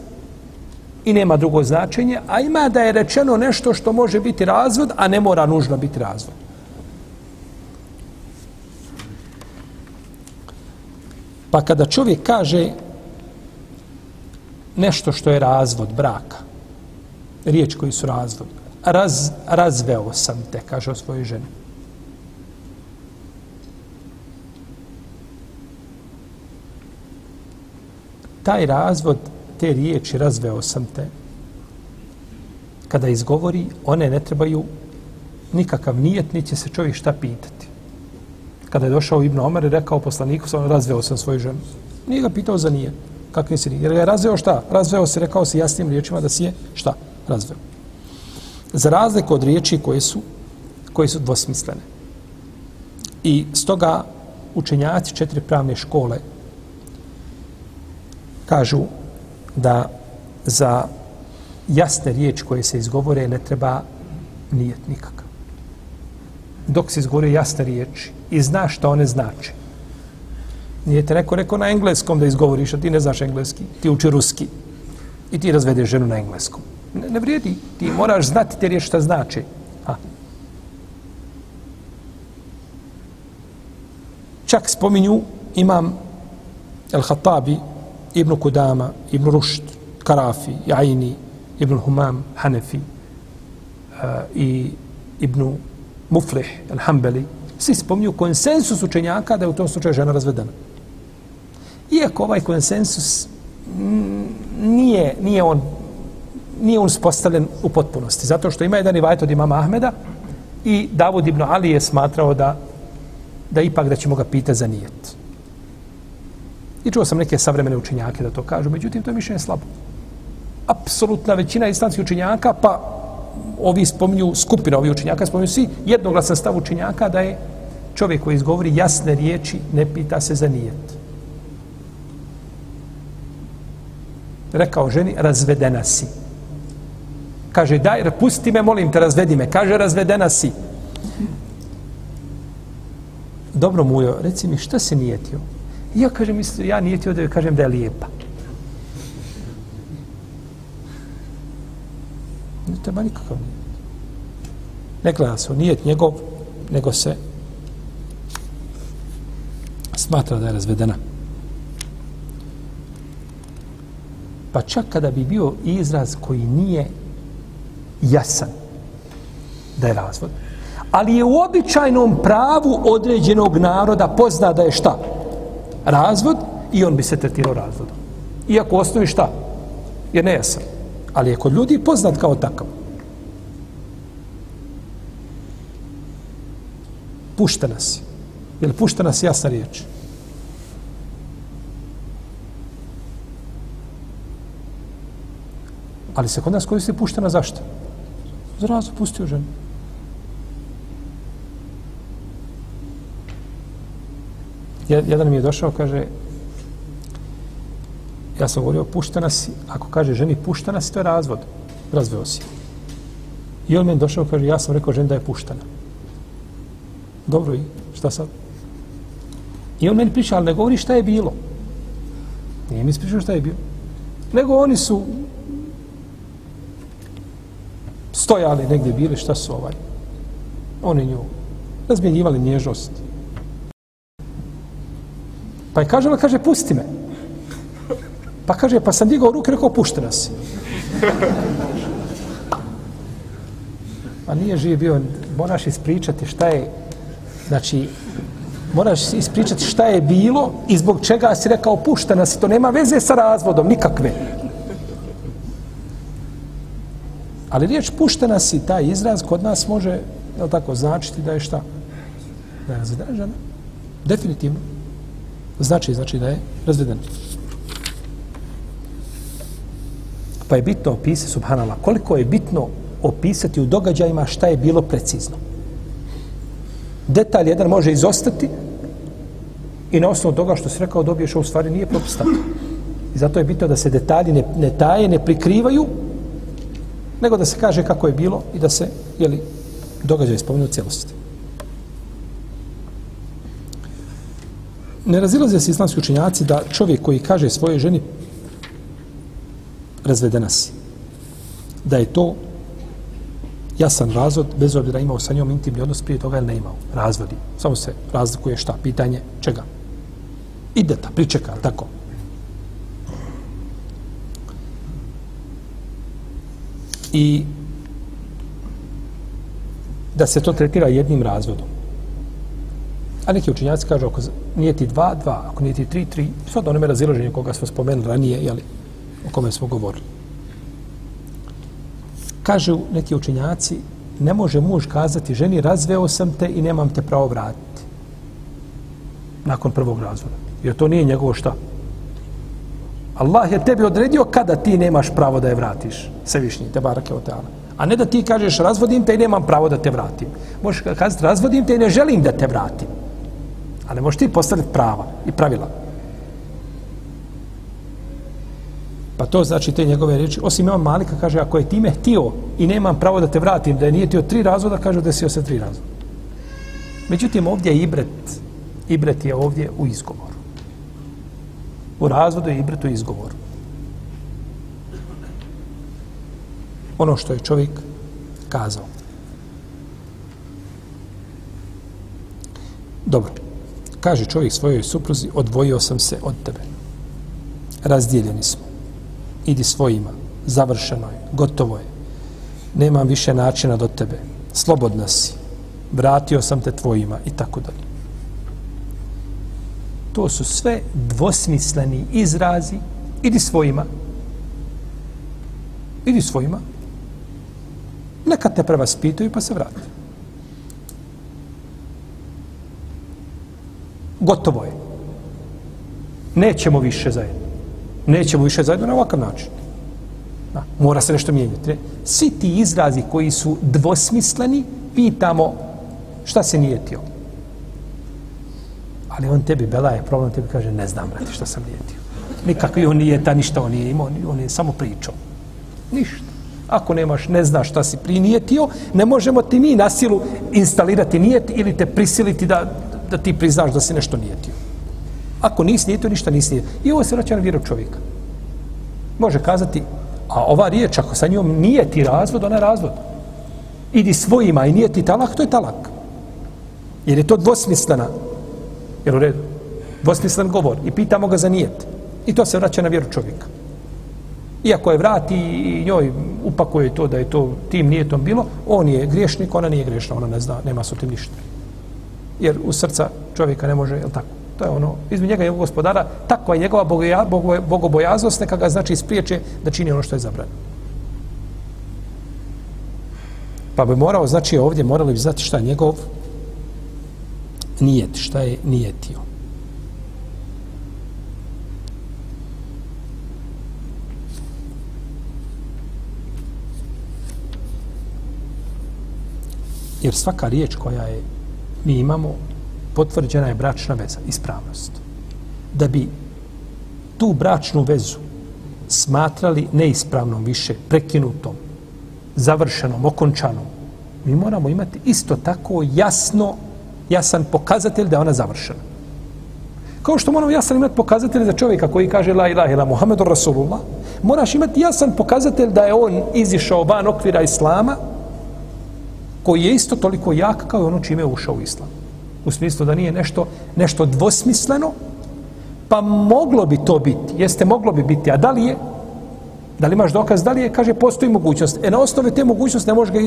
i nema drugo značenje, a ima da je rečeno nešto što može biti razvod, a ne mora nužno biti razvod. Pa kada čovjek kaže nešto što je razvod braka. Riječ koji su razvod. Raz, razveo sam te, kaže o svojoj ženi. Taj razvod, te riječi razveo sam te, kada izgovori, one ne trebaju nikakav nijet, niti će se čovjek šta pitati. Kada je došao Ibn Omer i rekao poslaniku, sam razveo sam svoju ženu. Nije ga pitao za nije. kakvi si Jer ga je razveo šta? Razveo se, rekao se jasnim riječima da si je šta? Razveo. Za razliku od riječi koje su, koje su dvosmislene. I stoga učenjaci četiri pravne škole kažu da za jasne riječi koje se izgovore ne treba nijet nikak. Dok se izgovore jasne riječi i zna što one znači, Nije te neko rekao na engleskom da izgovoriš, a ti ne znaš engleski. Ti uči ruski. I ti razvedeš ženu na engleskom. Ne, ne vrijedi. Ti moraš znati te riječi šta znači. Ha. Čak spominju imam El Hatabi, Ibn Kudama, Ibn Rušt, Karafi, Jaini, Ibn Humam, Hanefi uh, i Ibn Muflih, El Hanbali, svi spominju konsensus učenjaka da je u tom slučaju žena razvedena. Iako ovaj konsensus nije, nije on nije on spostavljen u potpunosti. Zato što ima jedan i od imama Ahmeda i Davud ibn Ali je smatrao da da ipak da ćemo ga pita za nijet. I čuo sam neke savremene učenjake da to kažu, međutim to je mišljenje slabo. Apsolutna većina islamskih učenjaka, pa ovi spominju, skupina ovi učenjaka spominju svi jednoglasan stav učenjaka da je čovjek koji izgovori jasne riječi ne pita se za nijet. rekao ženi, razvedena si. Kaže, daj, pusti me, molim te, razvedi me. Kaže, razvedena si. Dobro, mujo, reci mi, šta se nijetio? Ja kažem, ja nijetio da joj kažem da je lijepa. Ne treba nikakav nijet. Ne gleda se nijet njegov, nego se smatra da je razvedena. Pa čak kada bi bio izraz koji nije jasan da je razvod, ali je u običajnom pravu određenog naroda pozna da je šta? Razvod i on bi se tretirao razvodom. Iako osnovi šta? Je nejasan. Ali je kod ljudi poznat kao takav. Puštena si. Je li puštena si jasna riječ? Ali se kod nas koristi puštena zašto? Za razvod pustio ženu. Jedan mi je došao, kaže, ja sam govorio, puštena si, ako kaže ženi puštena si, to je razvod. Razveo si. I on mi je došao, kaže, ja sam rekao ženi da je puštena. Dobro, i šta sad? I on meni priča, ali ne govori šta je bilo. Nije mi ispričao šta je bilo. Nego oni su stojali negdje bili, šta su ovaj. Oni nju razmjenjivali nježnost. Pa je kažela, kaže, pusti me. Pa kaže, pa sam digao ruke, rekao, pušte nas. Pa nije živ bio, moraš ispričati šta je, znači, moraš ispričati šta je bilo i zbog čega si rekao puštena si. To nema veze sa razvodom, nikakve. Ali riječ puštena si, taj izraz kod nas može, je tako, značiti da je šta? Da je razvedena. Definitivno. Znači, znači da je razvedena. Pa je bitno opisati, subhanallah, koliko je bitno opisati u događajima šta je bilo precizno. Detalj jedan može izostati i na osnovu toga što se rekao dobiješ u stvari nije propustano. I zato je bitno da se detalji ne, ne taje, ne prikrivaju, nego da se kaže kako je bilo i da se jeli, događaj spomenu u cijelosti. Ne razilaze se islamski učenjaci da čovjek koji kaže svoje ženi razvedena si. Da je to jasan razvod, bez obzira imao sa njom intimni odnos prije toga ili ne imao. Razvodi. Samo se razlikuje šta? Pitanje čega? Ideta, pričeka, tako. I da se to tretira jednim razvodom. A neki učinjaci kažu, ako nije ti dva, dva, ako nije ti tri, tri, sad onome razilaženje koga smo spomenuli ranije, jeli, o kome smo govorili. Kažu neki učenjaci, ne može muž kazati ženi, razveo sam te i nemam te pravo vratiti. Nakon prvog razvoda. Jer to nije njegovo šta. Allah je tebi odredio kada ti nemaš pravo da je vratiš. Svevišnji, te barake o teala. A ne da ti kažeš razvodim te i nemam pravo da te vratim. Možeš kazati razvodim te i ne želim da te vratim. A ne možeš ti postaviti prava i pravila. Pa to znači te njegove riječi. Osim imam Malika, kaže, ako je time htio i nemam pravo da te vratim, da je nije tio tri razvoda, kaže, da si se tri razvoda. Međutim, ovdje je ibret. Ibret je ovdje u izgovoru. U razvodu je ibret u izgovoru. Ono što je čovjek kazao. Dobro. Kaže čovjek svojoj supruzi, odvojio sam se od tebe. Razdijeljeni smo idi svojima, završeno je, gotovo je, nemam više načina do tebe, slobodna si, vratio sam te tvojima i tako dalje. To su sve dvosmisleni izrazi, idi svojima, idi svojima, neka te prevaspituju pa se vrati. Gotovo je. Nećemo više zajedno nećemo više zajedno na ovakav način. Da, mora se nešto mijenjati. Svi ti izrazi koji su dvosmisleni, pitamo šta se nijetio. Ali on tebi, Bela je problem, tebi kaže, ne znam, brate, šta sam nijetio. Nikakvi on nije ta, ništa on nije imao, on je samo pričao. Ništa. Ako nemaš, ne znaš šta si prinijetio, ne možemo ti mi na silu instalirati nijet ili te prisiliti da, da ti priznaš da si nešto nijetio. Ako nisi nije ništa nisi nije. I ovo se vraća na vjeru čovjeka. Može kazati, a ova riječ, ako sa njom nije ti razvod, ona je razvod. Idi svojima i nije ti talak, to je talak. Jer je to dvosmislena. Jer u redu. dvosmislen govor i pitamo ga za nijet. I to se vraća na vjeru čovjeka. Iako je vrati i njoj upakuje to da je to tim nijetom bilo, on je griješnik, ona nije griješna, ona ne zna, nema su tim ništa. Jer u srca čovjeka ne može, jel tako? To je ono, između njega i njegovog gospodara, takva je njegova bogoja, bogo, bogobojaznost, neka ga znači ispriječe da čini ono što je zabranjeno. Pa bi morao, znači ovdje morali bi znati šta je njegov nijet, šta je nijetio. Jer svaka riječ koja je mi imamo, potvrđena je bračna veza, ispravnost. Da bi tu bračnu vezu smatrali neispravnom više, prekinutom, završenom, okončanom, mi moramo imati isto tako jasno, jasan pokazatelj da je ona završena. Kao što moramo jasan imati pokazatelj za čovjeka koji kaže la ilaha ila Muhammedu Rasulullah, moraš imati jasan pokazatelj da je on izišao van okvira Islama, koji je isto toliko jak kao ono čime je ušao u islam. U smislu da nije nešto, nešto dvosmisleno, pa moglo bi to biti, jeste moglo bi biti, a da li je, da li imaš dokaz, da li je, kaže, postoji mogućnost. E na osnovi te mogućnosti ne može ga,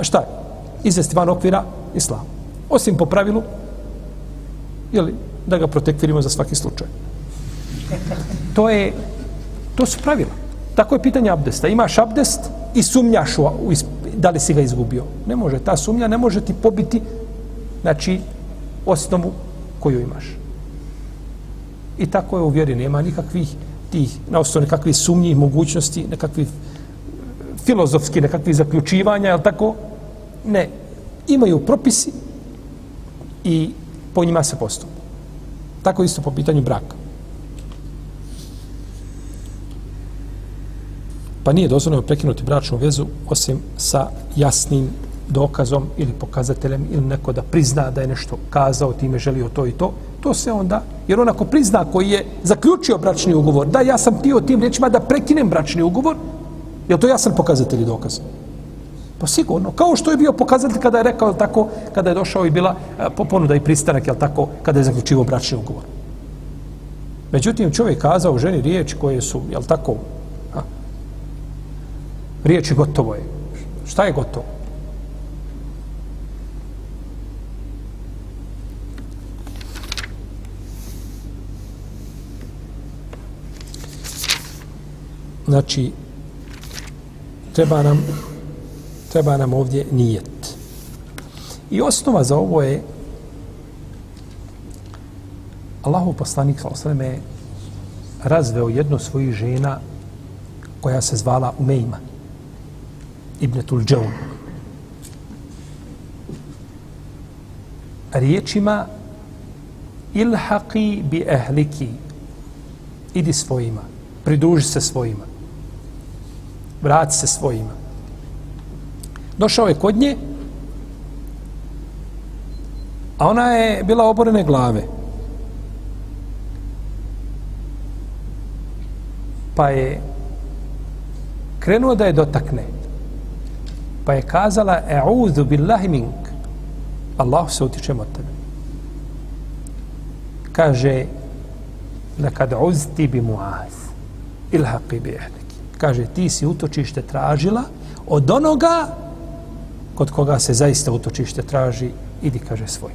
šta, izvesti van okvira islama. Osim po pravilu, jeli, da ga protekvirimo za svaki slučaj. To je, to su pravila. Tako je pitanje abdesta. Imaš abdest i sumnjaš u, u, da li si ga izgubio. Ne može, ta sumnja ne može ti pobiti, znači, osnovu koju imaš. I tako je u vjeri, nema nikakvih tih, na osnovu nekakvih sumnji, mogućnosti, nekakvih eh, filozofski, nekakvih zaključivanja, je tako? Ne. Imaju propisi i po njima se postupa. Tako isto po pitanju braka. Pa nije dozvoljeno prekinuti bračnu vezu osim sa jasnim dokazom ili pokazateljem ili neko da prizna da je nešto kazao, time želio to i to, to se onda, jer onako prizna koji je zaključio bračni ugovor, da ja sam tio tim riječima da prekinem bračni ugovor, je to jasan pokazatelj i dokaz? Pa sigurno, kao što je bio pokazatelj kada je rekao tako, kada je došao i bila e, ponuda i pristanak, jel tako, kada je zaključivo bračni ugovor. Međutim, čovjek kazao ženi riječi koje su, jel tako, riječi gotovo je. Šta je gotovo? Znači, treba nam, treba nam ovdje nijet. I osnova za ovo je Allahov poslanik sa je razveo jednu svoju žena koja se zvala Umejma. Ibnetul Džaun. Riječima ilhaqi bi ehliki idi svojima, pridruži se svojima, vrati se svojima. Došao je kod nje, a ona je bila oborene glave. Pa je krenuo da je dotakne. Pa je kazala, e'udhu billahi mink. Allahu se utičem od tebe. Kaže, nekad uzti bi muaz. Ilhaqi bi ehliki. Kaže, ti si utočište tražila od onoga kod koga se zaista utočište traži, idi, kaže, svoj.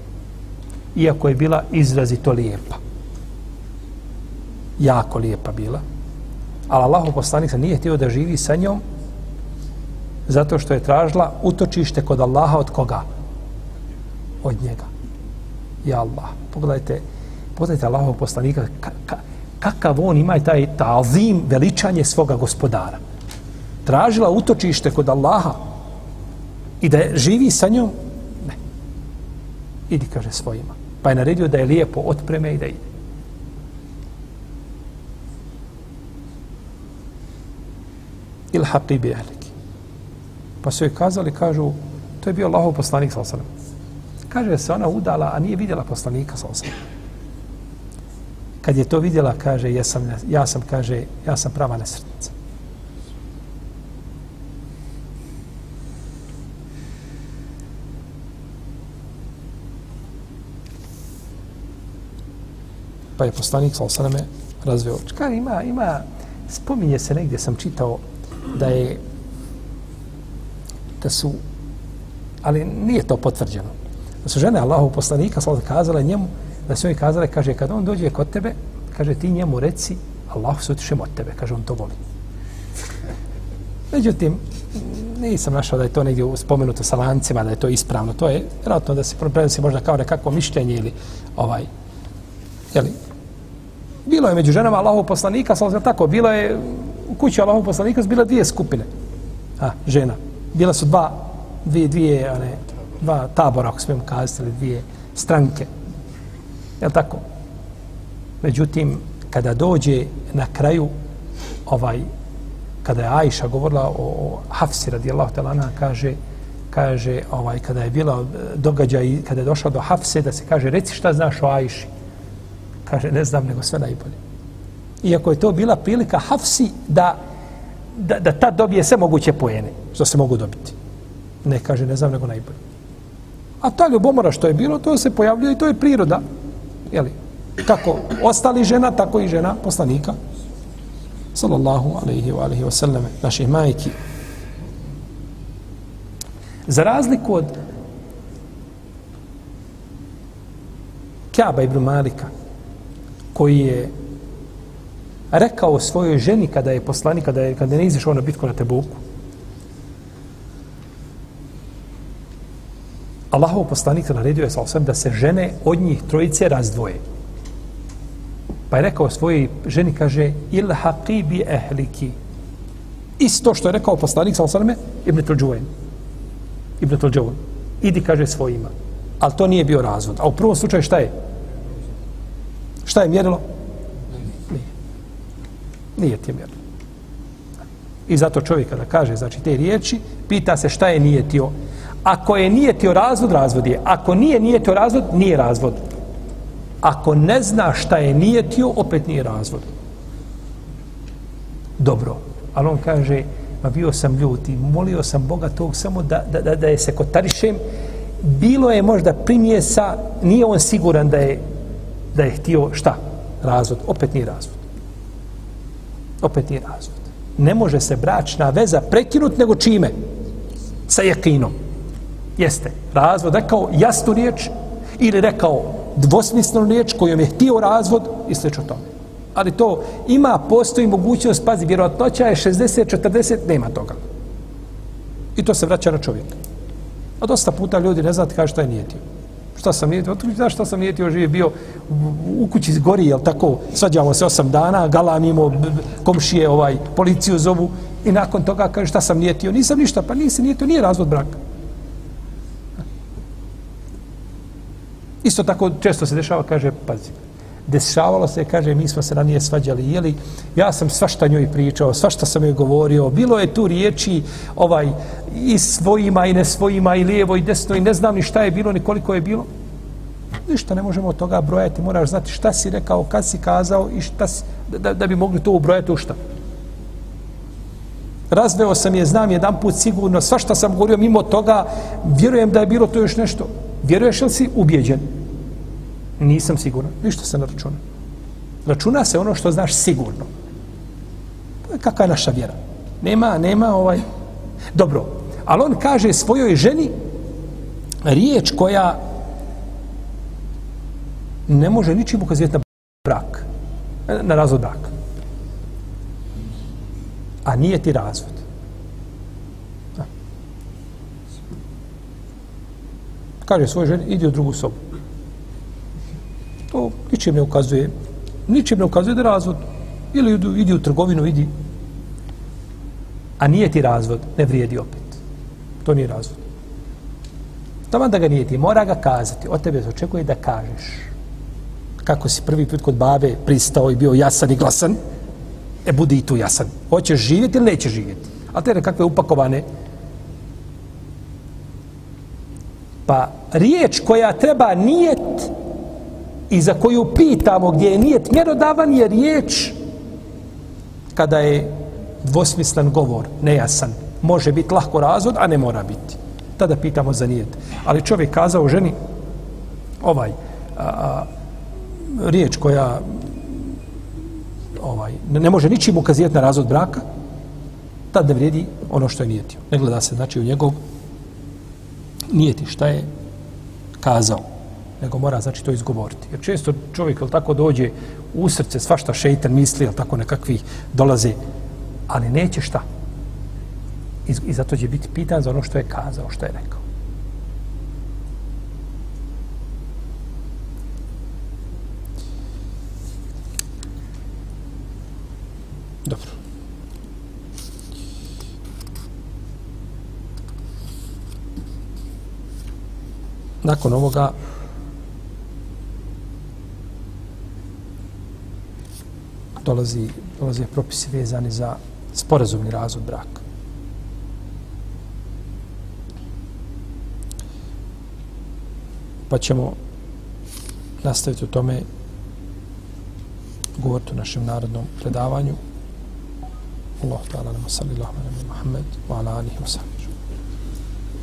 Iako je bila izrazito lijepa. Jako lijepa bila. Ali Allah poslanik nije htio da živi sa njom zato što je tražila utočište kod Allaha od koga? Od njega. Ja Allah. Pogledajte, pogledajte Allahov poslanika ka, ka, kakav on ima taj tazim, veličanje svoga gospodara. Tražila utočište kod Allaha i da živi sa njom? Ne. Idi, kaže svojima. Pa je naredio da je lijepo otpreme i da ide. Ilhaqi bi ahliki. Pa su joj kazali, kažu, to je bio Allahov poslanik, sa osanem. Kaže se ona udala, a nije vidjela poslanika, sa osanem. Kad je to vidjela, kaže, ja sam, ja sam, kaže, ja sam prava nesretnica. Pa je poslanik sa osaname razveo. Kaže, ima, ima, spominje se negdje, sam čitao da je, da su, ali nije to potvrđeno, da su žene Allahov poslanika sa kazale njemu, da su joj kazale, kaže, kad on dođe kod tebe, kaže, ti njemu reci, Allah se utišem od tebe, kaže, on to voli. Međutim, nisam našao da je to negdje spomenuto sa lancima, da je to ispravno. To je vjerojatno da se prenosi možda kao nekako mišljenje ili ovaj, jeli, bilo je među ženama Allahov poslanika, sa tako, bilo je u kući Allahov poslanika, su bila dvije skupine a, žena. Bila su dva, dvije, dvije, one, dva tabora, ako smijem kazati, ili dvije stranke. Je tako? Međutim, kada dođe na kraju ovaj kada je Ajša govorila o, o Hafsi radijallahu ta'ala kaže kaže ovaj kada je bila događaj kada je došao do Hafse da se kaže reci šta znaš o Ajši kaže ne znam nego sve najbolje. Iako je to bila prilika Hafsi da da, da ta dobije sve moguće pojene što se mogu dobiti. Ne kaže ne znam nego najbolje. A ta ljubomora što je bilo to se pojavljuje i to je priroda. Jeli, kako ostali žena tako i žena poslanika sallallahu alaihi wa alaihi wa sallam, naših majki. Za razliku od Kaaba ibn Malika, koji je rekao svojoj ženi kada je poslanik, kada je, kada je ne izišao na bitku na Tebuku, Allahov poslanik naredio je sa da se žene od njih trojice razdvoje. Pa je rekao svojoj ženi, kaže, ilhaqi bi ehliki. Isto što je rekao poslanik, sa osaname, Ibn Tulđuvain. Ibn Tulđuvain. Idi, kaže, svojima. Ali to nije bio razvod. A u prvom slučaju šta je? Šta je mjerilo? Nije. Nije ti mjerilo. I zato čovjek kada kaže, znači, te riječi, pita se šta je nijetio. Ako je nijetio razvod, razvod je. Ako nije nijetio razvod, nije razvod ako ne zna šta je nijetio, opet nije razvod. Dobro. Ali on kaže, ma bio sam ljut i molio sam Boga tog samo da, da, da, da je se kotarišem. Bilo je možda primjesa, nije on siguran da je, da je htio šta? Razvod. Opet nije razvod. Opet nije razvod. Ne može se bračna veza prekinuti nego čime? Sa jekinom. Jeste. Razvod rekao jasnu riječ ili rekao dvosmislenu riječ kojom je htio razvod i sl. tome. Ali to ima, postoji mogućnost, pazi, vjerojatnoća je 60-40, nema toga. I to se vraća na čovjeka. A dosta puta ljudi ne znate kaže šta je nijetio. Šta sam nijetio? Otkud znaš šta sam nijetio? je bio u kući gori, jel tako? Svađamo se osam dana, galamimo, komšije, ovaj, policiju zovu i nakon toga kaže šta sam nijetio? Nisam ništa, pa nisi nijetio, nije razvod braka. Isto tako često se dešava, kaže, pazi, dešavalo se, kaže, mi smo se ranije svađali, jeli, ja sam svašta njoj pričao, svašta sam joj govorio, bilo je tu riječi, ovaj, i svojima i ne svojima, i lijevo i desno, i ne znam ni šta je bilo, ni koliko je bilo. Ništa ne možemo od toga brojati, moraš znati šta si rekao, kad si kazao i šta si, da, da bi mogli to ubrojati u šta. Razveo sam je, znam jedan put sigurno, svašta sam govorio mimo toga, vjerujem da je bilo to još nešto. Vjeruješ li si ubjeđen? Nisam siguran. Ništa se ne računa. Računa se ono što znaš sigurno. Kakva je naša vjera? Nema, nema ovaj... Dobro, ali on kaže svojoj ženi riječ koja ne može ničim ukazivati na brak. Na razvod braka. A nije ti razvod. Kaže svoj ženi, idi u drugu sobu. To ničim ne ukazuje, ničim ne ukazuje da razvod. Ili idi, idi u trgovinu, idi. A nije ti razvod, ne vrijedi opet. To nije razvod. Tamo da ga nije ti, mora ga kazati. Od tebe se očekuje da kažeš. Kako si prvi put kod babe pristao i bio jasan i glasan, e budi i tu jasan. Hoćeš živjeti ili nećeš živjeti. A te nekakve upakovane Pa riječ koja treba nijet i za koju pitamo gdje je nijet mjerodavan je riječ kada je dvosmislen govor, nejasan. Može biti lahko razvod, a ne mora biti. Tada pitamo za nijet. Ali čovjek kazao ženi ovaj, a, a, riječ koja ovaj, ne, ne može ničim ukazijeti na razvod braka, tad ne vrijedi ono što je nijetio. Ne gleda se, znači, u njegov nijeti šta je kazao, nego mora, znači, to izgovoriti. Jer često čovjek, jel tako, dođe u srce, svašta šeitan misli, jel tako, nekakvi dolaze, ali neće šta. I, I zato će biti pitan za ono što je kazao, što je rekao. Dobro nakon ovoga dolazi, dolazi propisi vezani za sporazumni razvod braka. pa ćemo nastaviti o tome govoriti u našem narodnom predavanju. Allah ta'ala nama salli Allahumma nama Muhammed wa ala alihi wa sallam.